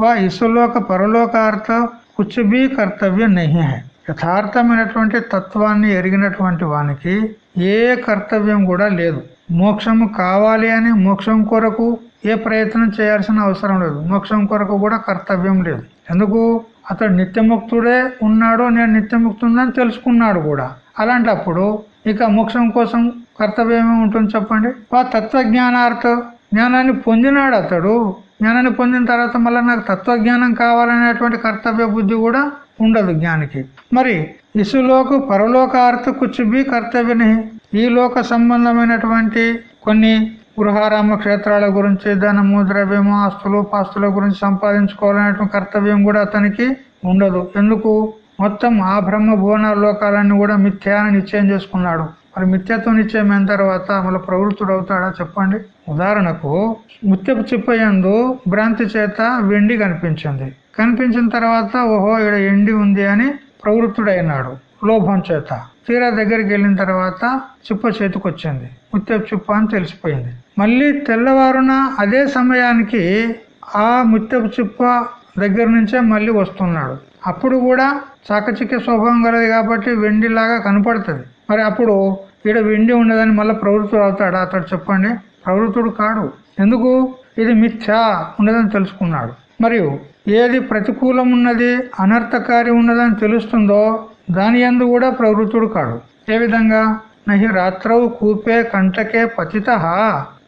వా ఇసులోక పరలోకార్థ కుచుబీ కర్తవ్యం నహి హై యథార్థమైనటువంటి తత్వాన్ని ఎరిగినటువంటి వానికి ఏ కర్తవ్యం కూడా లేదు మోక్షము కావాలి అని మోక్షం కొరకు ఏ ప్రయత్నం చేయాల్సిన అవసరం లేదు మోక్షం కొరకు కూడా కర్తవ్యం లేదు ఎందుకు? అతడు నిత్యముక్తుడే ఉన్నాడు నేను నిత్యముక్తుందని తెలుసుకున్నాడు కూడా। అలాంటప్పుడు ఇక మోక్షం కోసం కర్తవ్యం ఉంటుంది చెప్పండి? ఆ తత్వజ్ఞానార్థ జ్ఞానాన్ని పొందినాడు అతడు జ్ఞానాన్ని పొందిన తర్వాత మళ్ళీ నాకు తత్వజ్ఞానం కావాలనేటువంటి కర్తవ్య బుద్ధి కూడా ఉండదు జ్ఞానికి. మరి ఇసులోకు పరలోకార్థ కుచ్చుబి కర్తవ్యని ఈ లోక సంబంధమైనటువంటి కొన్ని గృహారామ క్షేత్రాల గురించి ధనము ద్రవ్యము ఆస్తులు పాస్తుల గురించి సంపాదించుకోవాలనేటువంటి కర్తవ్యం కూడా అతనికి ఉండదు. ఎందుకు? మొత్తం ఆ బ్రహ్మ భువన లోకాలన్నీ కూడా మిథ్యాన్ని నిశ్చయం చేసుకున్నాడు. మరి మిథ్యత్వం నిశ్చయం అయిన తర్వాత మళ్ళీ ప్రవృత్తుడు అవుతాడా చెప్పండి. ఉదాహరణకు ముత్యపు చిప్పయందు భ్రాంతి చేత వెండి కనిపించింది. కనిపించిన తర్వాత ఓహో ఇక్కడ ఎండి ఉంది అని ప్రవృత్తుడైనాడు లోభం చేత. తీరా దగ్గరికి వెళ్ళిన తర్వాత చిప్ప చేతికి వచ్చింది ముత్యపు చిప్ప అని తెలిసిపోయింది. మళ్ళీ తెల్లవారున అదే సమయానికి ఆ ముత్యపు చిప్ప దగ్గర నుంచే మళ్ళీ వస్తున్నాడు. అప్పుడు కూడా చాకచిక్య స్వభావం కలది కాబట్టి వెండిలాగా కనపడుతుంది. మరి అప్పుడు ఇక్కడ వెండి ఉండదని మళ్ళీ ప్రవృత్తుడు అవుతాడా? అతడు చెప్పండి. ప్రవృత్తుడు కాడు. ఎందుకు? ఇది మిథ్యా ఉన్నదని తెలుసుకున్నాడు. మరియు ఏది ప్రతికూలం ఉన్నది అనర్థకారి ఉన్నదని తెలుస్తుందో దాని ఎందు కూడా ప్రవృత్తుడు కాడు. ఏ విధంగా? నహి రాత్రవు కూపే కంటకే పతిత.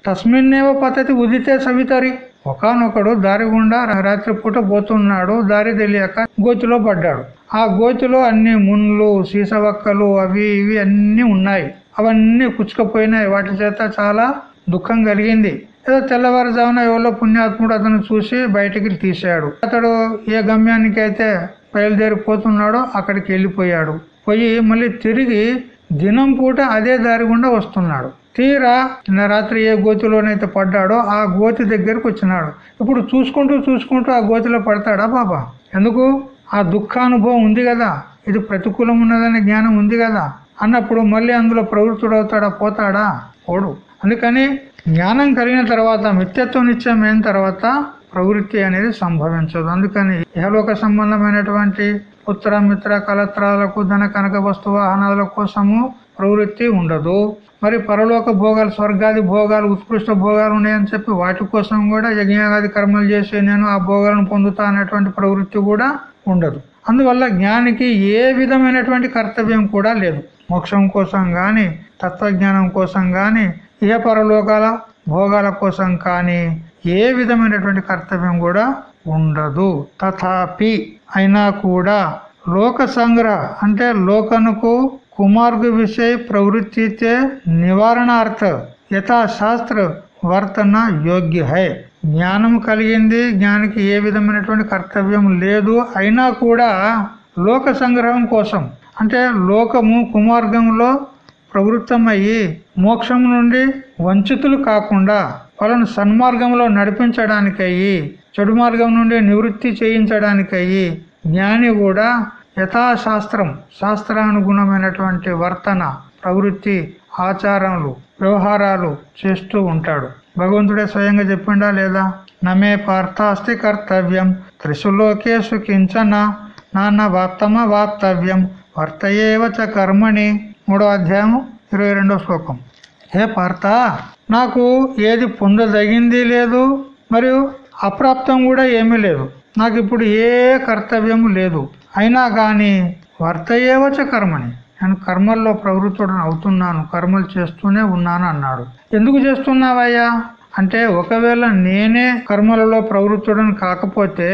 తస్మిన్నేవ పతతి ఉదితే సవితరి. ఒకనొకడు దారి గుండా రాత్రి పూట పోతున్నాడు దారి తెలియక గోతిలో పడ్డాడు. ఆ గోతిలో అన్ని మున్లు సీసవక్కలు అవి ఇవి అన్నీ ఉన్నాయి. అవన్నీ కుచ్చుకపోయినాయి. వాటి చేత చాలా దుఃఖం కలిగింది. ఏదో తెల్లవారుజామున ఎవరో పుణ్యాత్ముడు అతను చూసి బయటికి తీసాడు అతడు ఏ గమ్యానికి అయితే బయలుదేరిపోతున్నాడో అక్కడికి వెళ్ళిపోయాడు. పోయి మళ్ళీ తిరిగి దినం పూట అదే దారి గుండా వస్తున్నాడు. తీరా నిన్న రాత్రి ఏ గోతిలోనైతే పడ్డాడో ఆ గోతి దగ్గరకు వచ్చినాడు. ఇప్పుడు చూసుకుంటూ చూసుకుంటూ ఆ గోతిలో పడతాడా బాబా? ఎందుకు? ఆ దుఃఖానుభవం ఉంది కదా. ఇది ప్రతికూలం ఉన్నదనే జ్ఞానం ఉంది కదా. అన్నప్పుడు మళ్ళీ అందులో ప్రవృత్తుడవుతాడా పోతాడా? పోడు. అందుకని జ్ఞానం కలిగిన తర్వాత మిత్యత్వం నిత్యం అయిన తర్వాత ప్రవృత్తి అనేది సంభవించదు. అందుకని ఇహలోక సంబంధమైనటువంటి పుత్ర మిత్ర కలత్రాలకు ధన కనక వస్తు వాహనాల కోసము ప్రవృత్తి ఉండదు. మరి పరలోక భోగాలు స్వర్గాది భోగాలు ఉత్కృష్ట భోగాలు ఉన్నాయని చెప్పి వాటి కోసం కూడా యజ్ఞాగాది కర్మలు చేసి నేను ఆ భోగాలను పొందుతా అనేటువంటి ప్రవృత్తి కూడా ఉండదు. అందువల్ల జ్ఞానికి ఏ విధమైనటువంటి కర్తవ్యం కూడా లేదు. మోక్షం కోసం కానీ తత్వజ్ఞానం కోసం కానీ ఇహ పరలోకాల భోగాల కోసం కానీ ఏ విధమైనటువంటి కర్తవ్యం కూడా ఉండదు. తథాపి అయినా కూడా లోక సంగ్రహ అంటే లోకనుకు కుమార్గ విషయ ప్రవృత్తి నివారణార్థ యథాశాస్త్ర వర్తన యోగ్య హై. జ్ఞానం కలిగింది జ్ఞానికి ఏ విధమైనటువంటి కర్తవ్యం లేదు అయినా కూడా లోక సంగ్రహం కోసం అంటే లోకము కుమార్గంలో ప్రవృత్తమయ్యి మోక్షం నుండి వంచితులు కాకుండా వాళ్ళను సన్మార్గంలో నడిపించడానికయ్యి చెడు మార్గం నుండి నివృత్తి చేయించడానికయ్యి జ్ఞాని కూడా యథాశాస్త్రం శాస్త్రానుగుణమైనటువంటి వర్తన ప్రవృత్తి ఆచారములు వ్యవహారాలు చేస్తూ ఉంటాడు. భగవంతుడే స్వయంగా చెప్పిండా లేదా? నమే పార్థాస్తి కర్తవ్యం త్రిశులోకేశు కించన నాన్న వాత్తమ వాత్తవ్యం వర్తయేవచ కర్మణి. మూడో అధ్యాయము ఇరవై రెండో శ్లోకం. హే పార్త నాకు ఏది పొందదగింది లేదు మరియు అప్రాప్తం కూడా ఏమీ లేదు. నాకు ఇప్పుడు ఏ కర్తవ్యం లేదు. అయినా గాని వర్తయేవచ కర్మని నేను కర్మల్లో ప్రవృత్తుడని అవుతున్నాను కర్మలు చేస్తూనే ఉన్నాను అన్నాడు. ఎందుకు చేస్తున్నావయ్యా? అంటే ఒకవేళ నేనే కర్మలలో ప్రవృత్తుడని కాకపోతే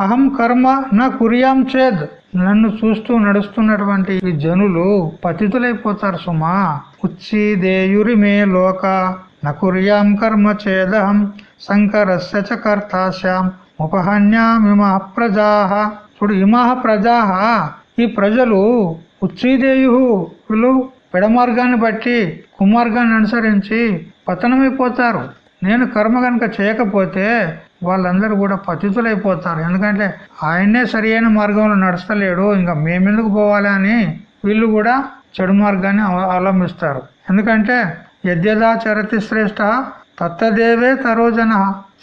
అహం కర్మ నా కురియాం చేద్. నన్ను చూస్తూ నడుస్తున్నటువంటి ఈ జనులు పతితులైపోతారు సుమా. ఉచ్చిదేయురి మే లోక నకుర్యాం కర్మ చేదహం శంకరస్య చ కర్తాశ్యాం ఉపహన్యామిమ ప్రజాహ చూడు ఇమహ ప్రజాహ ఈ ప్రజలు ఉచ్చిదేయు వీళ్ళు పెడమార్గాన్ని బట్టి కుమార్గాన్ని అనుసరించి పతనమైపోతారు. నేను కర్మ కనుక చేయకపోతే వాళ్ళందరూ కూడా పతితులైపోతారు. ఎందుకంటే ఆయనే సరి అయిన మార్గంలో నడుస్తలేడు. ఇంకా మేమెందుకు పోవాలి అని వీళ్ళు కూడా చెడు మార్గాన్ని అవలంబిస్తారు. ఎందుకంటే యద్యదా చరతి శ్రేష్ట తత్తదేవే తరోజన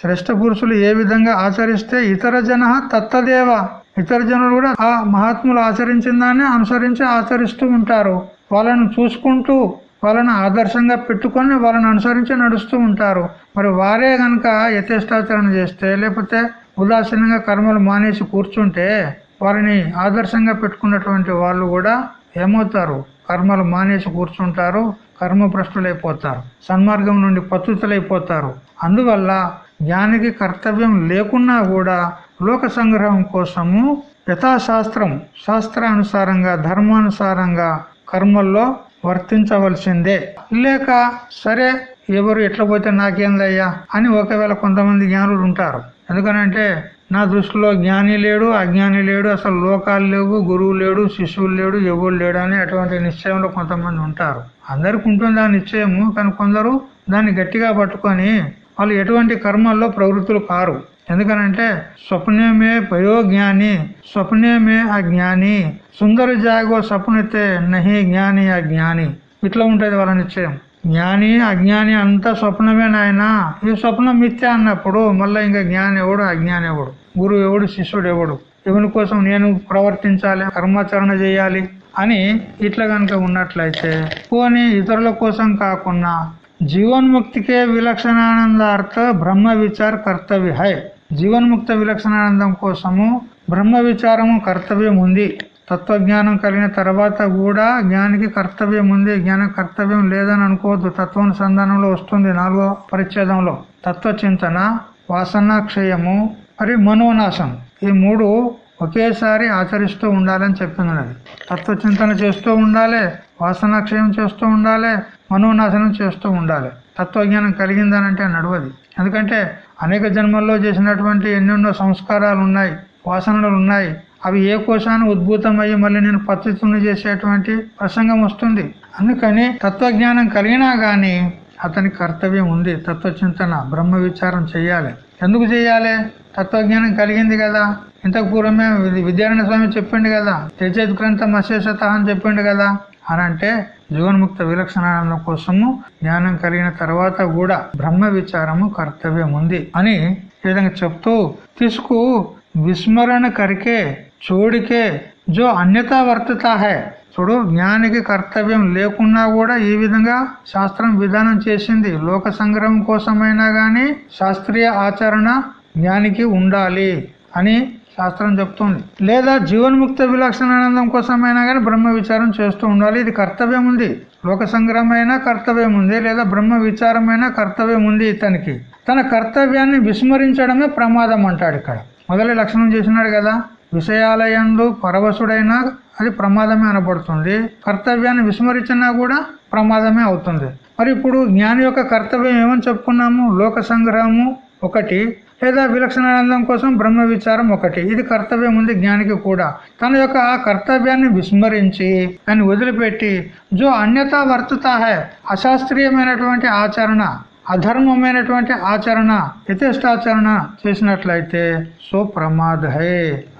శ్రేష్ఠ పురుషులు ఏ విధంగా ఆచరిస్తే ఇతర జన తత్తదేవ. ఇతర జనులు కూడా ఆ మహాత్ములు ఆచరించిన దాన్ని అనుసరించి ఆచరిస్తూ ఉంటారు. వాళ్ళను చూసుకుంటూ వాళ్ళను ఆదర్శంగా పెట్టుకొని వాళ్ళని అనుసరించి నడుస్తూ ఉంటారు. మరి వారే గనక యథేష్టాచరణ చేస్తే లేకపోతే ఉదాసీనంగా కర్మలు మానేసి కూర్చుంటే వారిని ఆదర్శంగా పెట్టుకున్నటువంటి వాళ్ళు కూడా ఏమవుతారు? కర్మలు మానేసి కూర్చుంటారు కర్మ భ్రష్టులైపోతారు సన్మార్గం నుండి పతుతులైపోతారు. అందువల్ల జ్ఞానికి కర్తవ్యం లేకున్నా కూడా లోక సంగ్రహం కోసము యథాశాస్త్రం శాస్త్రానుసారంగా ధర్మానుసారంగా కర్మల్లో వర్తించవలసిందే. లేక సరే ఎవరు ఎట్లా పోతే నాకేందయ్యా అని ఒకవేళ కొంతమంది జ్ఞానులు ఉంటారు. ఎందుకనంటే నా దృష్టిలో జ్ఞాని లేడు అజ్ఞాని లేడు అసలు లోకాలు లేవు గురువు లేడు శిశువులు లేడు ఎవరు లేడు అని అటువంటి నిశ్చయంలో కొంతమంది ఉంటారు. అందరికి ఉంటుంది ఆ నిశ్చయము కానీ కొందరు దాన్ని గట్టిగా పట్టుకొని వాళ్ళు ఎటువంటి కర్మల్లో ప్రవృత్తులు కారు. ఎందుకనంటే స్వప్నమే పయోజ్ఞాని స్వప్నమే అజ్ఞాని సుందర జాగో స్వప్నతే నహి జ్ఞాని అజ్ఞాని. ఇట్లా ఉంటుంది వాళ్ళ నిశ్చయం. జ్ఞాని అజ్ఞాని అంతా స్వప్నమే నాయన. ఈ స్వప్నం మిథ్య అన్నప్పుడు మళ్ళీ ఇంకా జ్ఞాని ఎవడు? అజ్ఞాని ఎవడు? గురువు ఎవడు? శిష్యుడు ఎవడు? ఇవని కోసం నేను ప్రవర్తించాలి? కర్మాచరణ చేయాలి? అని ఇట్లా కనుక ఉన్నట్లయితే పోనీ ఇతరుల కోసం కాకుండా జీవన్ముక్తికే విలక్షణానందార్థ బ్రహ్మ విచార కర్తవ్య హై. జీవన్ముక్త విలక్షణానందం కోసము బ్రహ్మ విచారము కర్తవ్యం ఉంది. తత్వజ్ఞానం కలిగిన తర్వాత కూడా జ్ఞానికి కర్తవ్యం ఉంది. జ్ఞాన కర్తవ్యం లేదని అనుకోవద్దు. తత్వానుసంధానంలో వస్తుంది నాలుగో పరిచ్ఛేదంలో. తత్వ చింతన వాసనాక్షయము మరి మనోనాశం. ఈ మూడు ఒకేసారి ఆచరిస్తూ ఉండాలని చెప్తున్నది. తత్వ చింతన చేస్తూ ఉండాలి వాసనాక్షయం చేస్తూ ఉండాలి మనోనాశనం చేస్తూ ఉండాలి. తత్వజ్ఞానం కలిగిందనంటే నడవది. ఎందుకంటే అనేక జన్మల్లో చేసినటువంటి ఎన్నెన్నో సంస్కారాలు ఉన్నాయి వాసనలు ఉన్నాయి అవి ఏ కోశాన్ని ఉద్భూతమయ్యి మళ్ళీ నేను పత్తితుని చేసేటువంటి ప్రసంగం వస్తుంది. అందుకని తత్వజ్ఞానం కలిగినా గాని అతని కర్తవ్యం ఉంది. తత్వచింతన బ్రహ్మ విచారం చెయ్యాలి. ఎందుకు చెయ్యాలి? తత్వజ్ఞానం కలిగింది కదా. ఇంతకు పూర్వమే విద్యారాయణ స్వామి చెప్పిండు కదా. తెచేత్ గ్రంథం అశేషత అని చెప్పిండు కదా. అని అంటే జీవన్ముక్త విలక్షణానందం కోసము జ్ఞానం కలిగిన తర్వాత కూడా బ్రహ్మ విచారము కర్తవ్యం ఉంది అని ఈ విధంగా చెప్తూ తీసుకు విస్మరణ కరికే చోడికే జో అన్యతా వర్తతా హై. చూడు జ్ఞానికి కర్తవ్యం లేకున్నా కూడా ఈ విధంగా శాస్త్రం విధానం చేసింది. లోక సంగ్రహం కోసమైనా గాని శాస్త్రీయ ఆచరణ జ్ఞానికి ఉండాలి అని శాస్త్రం చెప్తుంది. లేదా జీవన్ముక్త విలక్షణానందం కోసమైనా కానీ బ్రహ్మ విచారం చేస్తూ ఉండాలి. ఇది కర్తవ్యం ఉంది. లోక సంగ్రహమైన కర్తవ్యం ఉంది. లేదా బ్రహ్మ విచారమైన కర్తవ్యం ఉంది ఇతనికి. తన కర్తవ్యాన్ని విస్మరించడమే ప్రమాదం అంటాడు ఇక్కడ. మొదటి లక్షణం చేసినాడు కదా. విషయాలయందు పరవశుడైనా అది ప్రమాదమే అనబడుతుంది. కర్తవ్యాన్ని విస్మరించినా కూడా ప్రమాదమే అవుతుంది. మరి ఇప్పుడు జ్ఞాని యొక్క కర్తవ్యం ఏమని చెప్పుకున్నాము? లోక సంగ్రహము ఒకటి లేదా విలక్షణానందం కోసం బ్రహ్మ విచారం ఒకటి. ఇది కర్తవ్యం ఉంది జ్ఞానికి కూడా. తన యొక్క ఆ కర్తవ్యాన్ని విస్మరించి దాన్ని వదిలిపెట్టి జో అన్యతా వర్తుతా హై అశాస్త్రీయమైనటువంటి ఆచరణ అధర్మమైనటువంటి ఆచరణ యథేష్టాచరణ చేసినట్లయితే సో ప్రమాద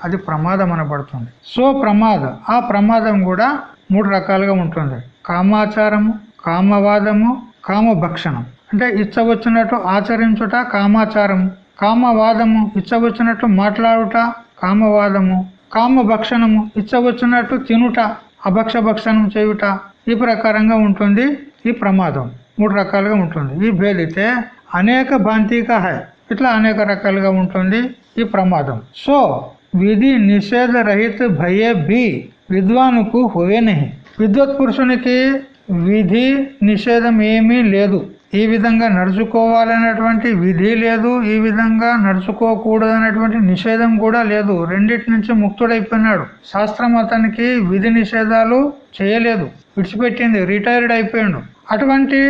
అది ప్రమాదం అనబడుతుంది. సో ప్రమాద ఆ ప్రమాదం కూడా మూడు రకాలుగా ఉంటుంది. కామాచారము కామవాదము కామభక్షణం. అంటే ఇచ్చవచ్చినట్టు ఆచరించుట కామాచారము కామవాదము ఇచ్చవచ్చినట్టు మాట్లాడుట కామవాదము కామభక్షణము ఇచ్చవచ్చినట్టు తినుట అభక్ష భక్షణం చేయుట ఈ ప్రకారంగా ఉంటుంది ఈ ప్రమాదం. మూడు రకాలుగా ఉంటుంది. ఈ భేదితే అనేక భాంతిక హై. ఇట్లా అనేక రకాలుగా ఉంటుంది ఈ ప్రమాదం. సో విధి నిషేధ రహిత భయే బి విద్వానుకు హోవే నహి. విద్వత్ పురుషునికి విధి నిషేధం ఏమీ లేదు. ఈ విధంగా నడుచుకోవాలనేటువంటి విధి లేదు. ఈ విధంగా నడుచుకోకూడదనేటువంటి నిషేధం కూడా లేదు. రెండిటి నుంచి ముక్తుడైపోయినాడు. శాస్త్రం అతనికి విధి నిషేధాలు చేయలేదు. విడిచిపెట్టింది. రిటైర్డ్ అయిపోయాడు. అటువంటి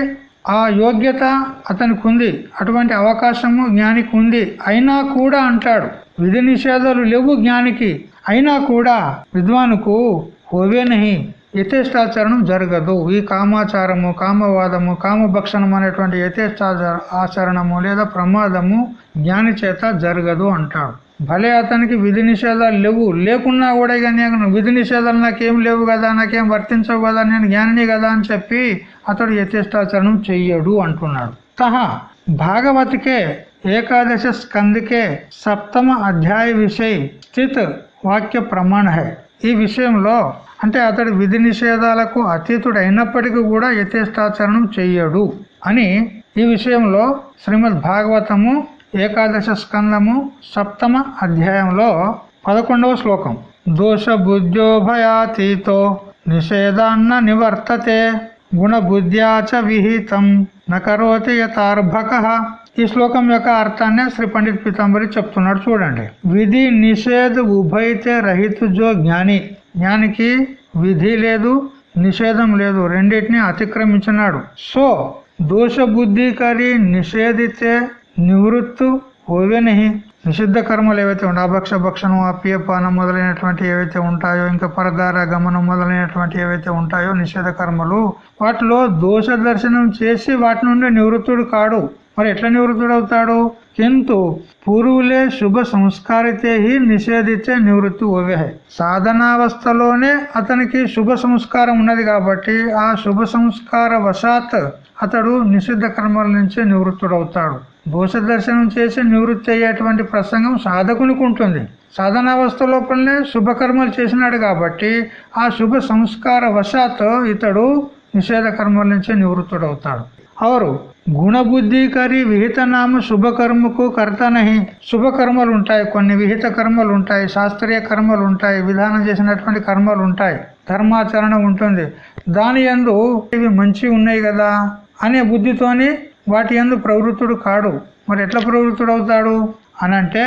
ఆ యోగ్యత అతనికి ఉంది అటువంటి అవకాశము జ్ఞానికి ఉంది అయినా కూడా అంటాడు విధి నిషేధాలు లేవు జ్ఞానికి. అయినా కూడా విద్వానుకు హోవేనహి యథేష్టాచరణం జరగదు. ఈ కామాచారము కామవాదము కామభక్షణం అనేటువంటి యథేష్టాచ ఆచరణము లేదా ప్రమాదము జ్ఞాని చేత జరగదు అంటాడు. భలే అతనికి విధి నిషేధాలు లేవు. లేకున్నా కూడా ఇక నేను విధి నిషేధాలు నాకేం లేవు కదా నాకేం వర్తించవు కదా నేను జ్ఞానిని కదా అని చెప్పి అతడు యథేష్టాచరణం చెయ్యడు అంటున్నాడు. తహా భాగవతికే ఏకాదశ స్కందికే సప్తమ అధ్యాయ విషయ స్థిత్ వాక్య ప్రమాణ హై. ఈ విషయంలో అంటే అతడు విధి నిషేధాలకు అతీతుడైనప్పటికీ అయినప్పటికీ కూడా యథేష్టాచరణం చెయ్యడు అని ఈ విషయంలో శ్రీమద్ భాగవతము ఏకాదశ స్కందము సప్తమ అధ్యాయంలో పదకొండవ శ్లోకం. దోష బుద్ధ్యోభయాతీతో నిషేధాన్న నివర్తతే గుణ బుద్ధ్యాచ విహితం నకరోతి యథార్భక. ఈ శ్లోకం యొక్క అర్థాన్ని శ్రీ పండిత్ పీతాంబరి చెప్తున్నాడు చూడండి. విధి నిషేధ ఉభయతే రహితు జో జ్ఞాని. జ్ఞానికి విధి లేదు నిషేధం లేదు రెండింటిని అతిక్రమించినాడు. సో దోష బుద్ధికరి నిషేధితే నివృత్తు ఓవెనహి నిషిద్ధ కర్మలు ఏవైతే ఉంటాయో అభక్ష భక్షణం అప్యపానం మొదలైనటువంటి ఏవైతే ఉంటాయో ఇంకా పరదార గమనం మొదలైనటువంటి ఏవైతే ఉంటాయో నిషేధ కర్మలు వాటిలో దోష దర్శనం చేసి వాటి నుండి నివృత్తుడు కాడు. మరి ఎట్లా నివృత్తుడు అవుతాడు? కింటు పూర్వులే శుభ సంస్కారితే నిషేధిచ్చే నిషేధించే నివృత్తి ఓవే. సాధనావస్థలోనే అతనికి శుభ సంస్కారం ఉన్నది కాబట్టి ఆ శుభ సంస్కార వశాత్ అతడు నిషిద్ధ కర్మల నుంచి నివృత్తుడవుతాడు. భూష దర్శనం చేసి నివృత్తి అయ్యేటువంటి ప్రసంగం సాధకునికి ఉంటుంది సాధనావస్థ లోపలనే శుభకర్మలు చేసినాడు కాబట్టి ఆ శుభ సంస్కార వశాత్తు ఇతడు నిషేధ కర్మల నుంచి నివృత్తుడవుతాడు. అవరు గుణబుద్ధికరి విహిత నామ శుభకర్మకు కర్త నహి. శుభకర్మలు ఉంటాయి కొన్ని విహిత కర్మలు ఉంటాయి శాస్త్రీయ కర్మలు ఉంటాయి విధానం చేసినటువంటి కర్మలు ఉంటాయి ధర్మాచరణ ఉంటుంది. దాని ఎందు ఇవి మంచి ఉన్నాయి కదా? అనే బుద్ధితోని వాటి ఎందు ప్రవృత్తుడు కాడు. మరి ఎట్లా ప్రవృత్తుడు అవుతాడు అనంటే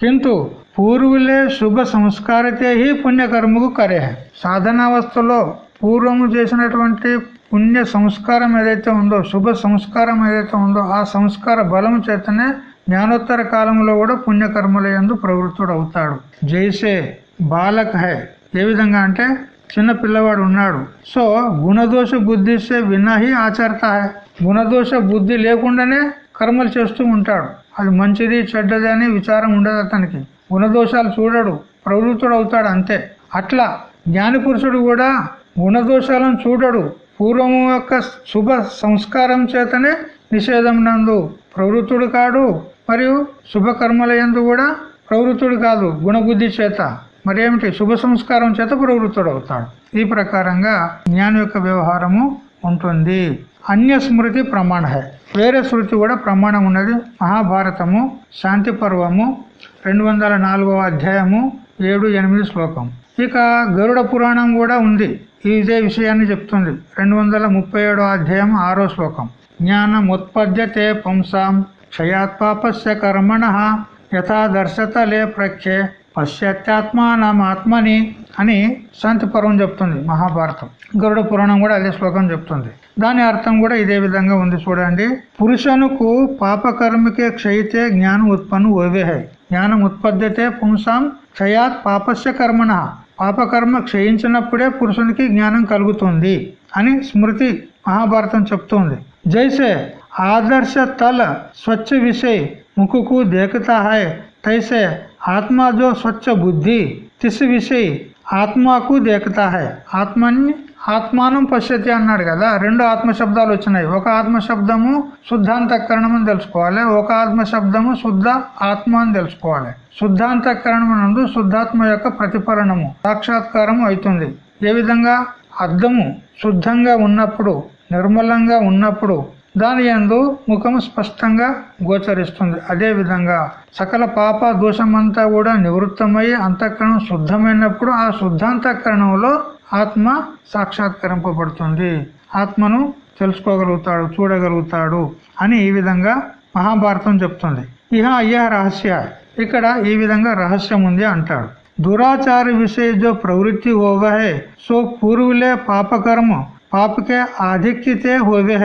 కింటు పూర్వులే శుభ సంస్కారతే హి పుణ్యకర్మకు కరే. సాధనావస్థలో పూర్వము చేసినటువంటి పుణ్య సంస్కారం ఏదైతే ఉందో శుభ సంస్కారం ఏదైతే ఉందో ఆ సంస్కార బలం చేతనే జ్ఞానోత్తర కాలంలో కూడా పుణ్యకర్మల ఎందు ప్రవృత్తుడు అవుతాడు జైసే బాలక్ హై. ఏ విధంగా అంటే చిన్న పిల్లవాడు ఉన్నాడు. So గుణదోష బుద్ధిస్తే వినహి ఆచరత high. గుణదోష బుద్ధి లేకుండానే కర్మలు చేస్తూ ఉంటాడు. అది మంచిది చెడ్డది అని విచారం ఉండదు అతనికి. గుణదోషాలు చూడడు ప్రవృత్తుడు అవుతాడు అంతే. అట్లా జ్ఞాని పురుషుడు కూడా గుణదోషాలను చూడడు. పూర్వము యొక్క శుభ సంస్కారం చేతనే నిషేధం నందు ప్రవృత్తుడు కాడు మరియు శుభకర్మల ఎందు కూడా ప్రవృత్తుడు కాదు గుణబుద్ధి చేత. మరేమిటి శుభ సంస్కారం చేత ప్రవృత్తుడు అవుతాడు. ఈ ప్రకారంగా జ్ఞాని యొక్క వ్యవహారము ఉంటుంది. అన్య స్మృతి ప్రమాణ హై. వేరే స్మృతి కూడా ప్రమాణం ఉన్నది. మహాభారతము శాంతి పర్వము రెండు వందల నాలుగవ అధ్యాయము ఏడు ఎనిమిది శ్లోకం. ఇక గరుడ పురాణం కూడా ఉంది. ఇదే విషయాన్ని చెప్తుంది. రెండు వందల ముప్పై ఏడో అధ్యాయం ఆరో శ్లోకం. జ్ఞానం ఉత్పద్యతే పుంసాం క్షయాత్పాపస్య కర్మణ యథాదర్శతలే ప్రఖ్యే. పశ్చాత్మానమాత్మని అని శాంతి పర్వం చెప్తుంది మహాభారతం. గరుడ పురాణం కూడా అదే శ్లోకం చెప్తుంది. దాని అర్థం కూడా ఇదే విధంగా ఉంది చూడండి. పురుషనుకు పాపకర్మకే క్షయితే జ్ఞానం ఉత్పన్న ఓవేహై. జ్ఞానం ఉత్పద్యతే పుంసాం క్షయాత్ పాపస్య కర్మణ. పాపకర్మ క్షయించినప్పుడే పురుషునికి జ్ఞానం కలుగుతుంది అని స్మృతి మహాభారతం చెప్తుంది. జైసే ఆదర్శ తల స్వచ్ఛ విషయ ముఖుకు దేఖతా హై తైసే ఆత్మా స్వచ్ఛ బుద్ధి తిసి విషయ ఆత్మకు దేఖతా హై ఆత్మని ఆత్మానం పశ్యతి అన్నాడు కదా రెండు ఆత్మ శబ్దాలు వచ్చినాయి ఒక ఆత్మ శబ్దము శుద్ధాంతకరణం అని తెలుసుకోవాలి। ఒక ఆత్మ శబ్దము శుద్ధ ఆత్మ అని తెలుసుకోవాలి। శుద్ధాంతకరణం నందు శుద్ధాత్మ యొక్క ప్రతిఫలనము సాక్షాత్కారం అవుతుంది। ఏ విధంగా? అర్థము శుద్ధంగా ఉన్నప్పుడు నిర్మలంగా ఉన్నప్పుడు దాని యందు ముఖం స్పష్టంగా గోచరిస్తుంది. అదేవిధంగా సకల పాప దోషమంతా కూడా నివృత్తమై అంతఃకరణం శుద్ధమైనప్పుడు ఆ శుద్ధాంతఃకరణంలో ఆత్మ సాక్షాత్కరింపబడుతుంది. ఆత్మను తెలుసుకోగలుగుతాడు చూడగలుగుతాడు అని ఈ విధంగా మహాభారతం చెప్తుంది. ఇహ అయ్య రహస్య. ఇక్కడ ఈ విధంగా రహస్యం ఉంది అంటాడు. దురాచార విషయ జో ప్రవృత్తి హోగా సో పూర్వులే పాపకర్మ పాపకే ఆధిక్యతే హోదే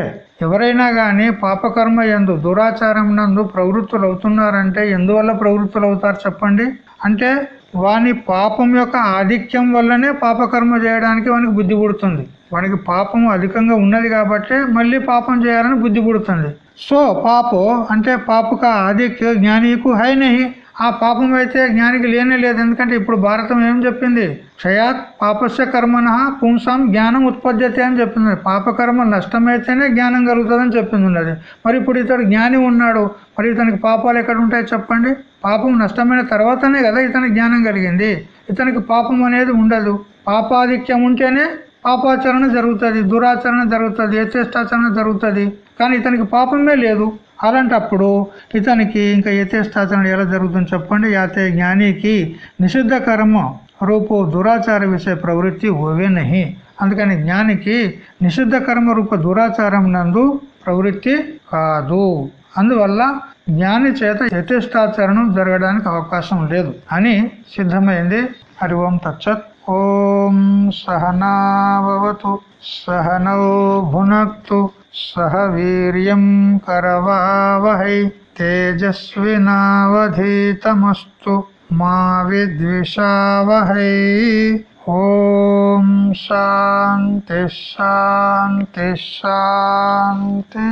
ఎవరైనా గాని పాపకర్మ ఎందు దురాచారం నందు ప్రవృత్తులు అవుతున్నారంటే ఎందువల్ల ప్రవృత్తులు అవుతారు చెప్పండి? అంటే వాని పాపం యొక్క ఆధిక్యం వల్లనే పాపకర్మ చేయడానికి వానికి బుద్ధి పుడుతుంది. వానికి పాపం అధికంగా ఉన్నది కాబట్టి మళ్ళీ పాపం చేయాలని బుద్ధి పుడుతుంది. సో పాపో అంటే పాపక ఆధిక్య జ్ఞానికు హై నహి. ఆ పాపం అయితే జ్ఞానికి లేనే లేదు. ఎందుకంటే ఇప్పుడు భారతం ఏం చెప్పింది? క్షయాత్ పాపస్య కర్మన పుంసాం జ్ఞానం ఉత్పద్యతే అని చెప్పింది. పాపకర్మ నష్టమైతేనే జ్ఞానం కలుగుతుందని చెప్పింది ఉన్నది. మరి ఇప్పుడు ఇతడు జ్ఞాని ఉన్నాడు. మరి ఇతనికి పాపాలు ఎక్కడ ఉంటాయి చెప్పండి? పాపం నష్టమైన తర్వాతనే కదా ఇతనికి జ్ఞానం కలిగింది. ఇతనికి పాపం అనేది ఉండదు. పాపాధిక్యం ఉంటేనే పాపాచరణ జరుగుతుంది. దురాచరణ జరుగుతుంది. యథేష్టాచరణ జరుగుతుంది. కానీ ఇతనికి పాపమే లేదు. అలాంటప్పుడు ఇతనికి ఇంకా యథేష్టాచరణ ఎలా జరుగుతుంది చెప్పండి. యాతే జ్ఞానికి నిషిద్ధ కర్మ రూపు దురాచార విషయ ప్రవృత్తి ఓవే నహి. అందుకని జ్ఞానికి నిషిద్ధ కర్మ రూప దురాచారం నందు ప్రవృత్తి కాదు. అందువల్ల జ్ఞాని చేత యథేష్టాచరణం జరగడానికి అవకాశం లేదు అని సిద్ధమైంది. హరి ఓం తచ్చత్ ఓం సహనావతు సహనౌ భునక్తు. సహ వీర్యం కరవావహై తేజస్వినావధీతమస్తు మా విద్విషావహై. ఓం శాంతి శాంతి శాంతి.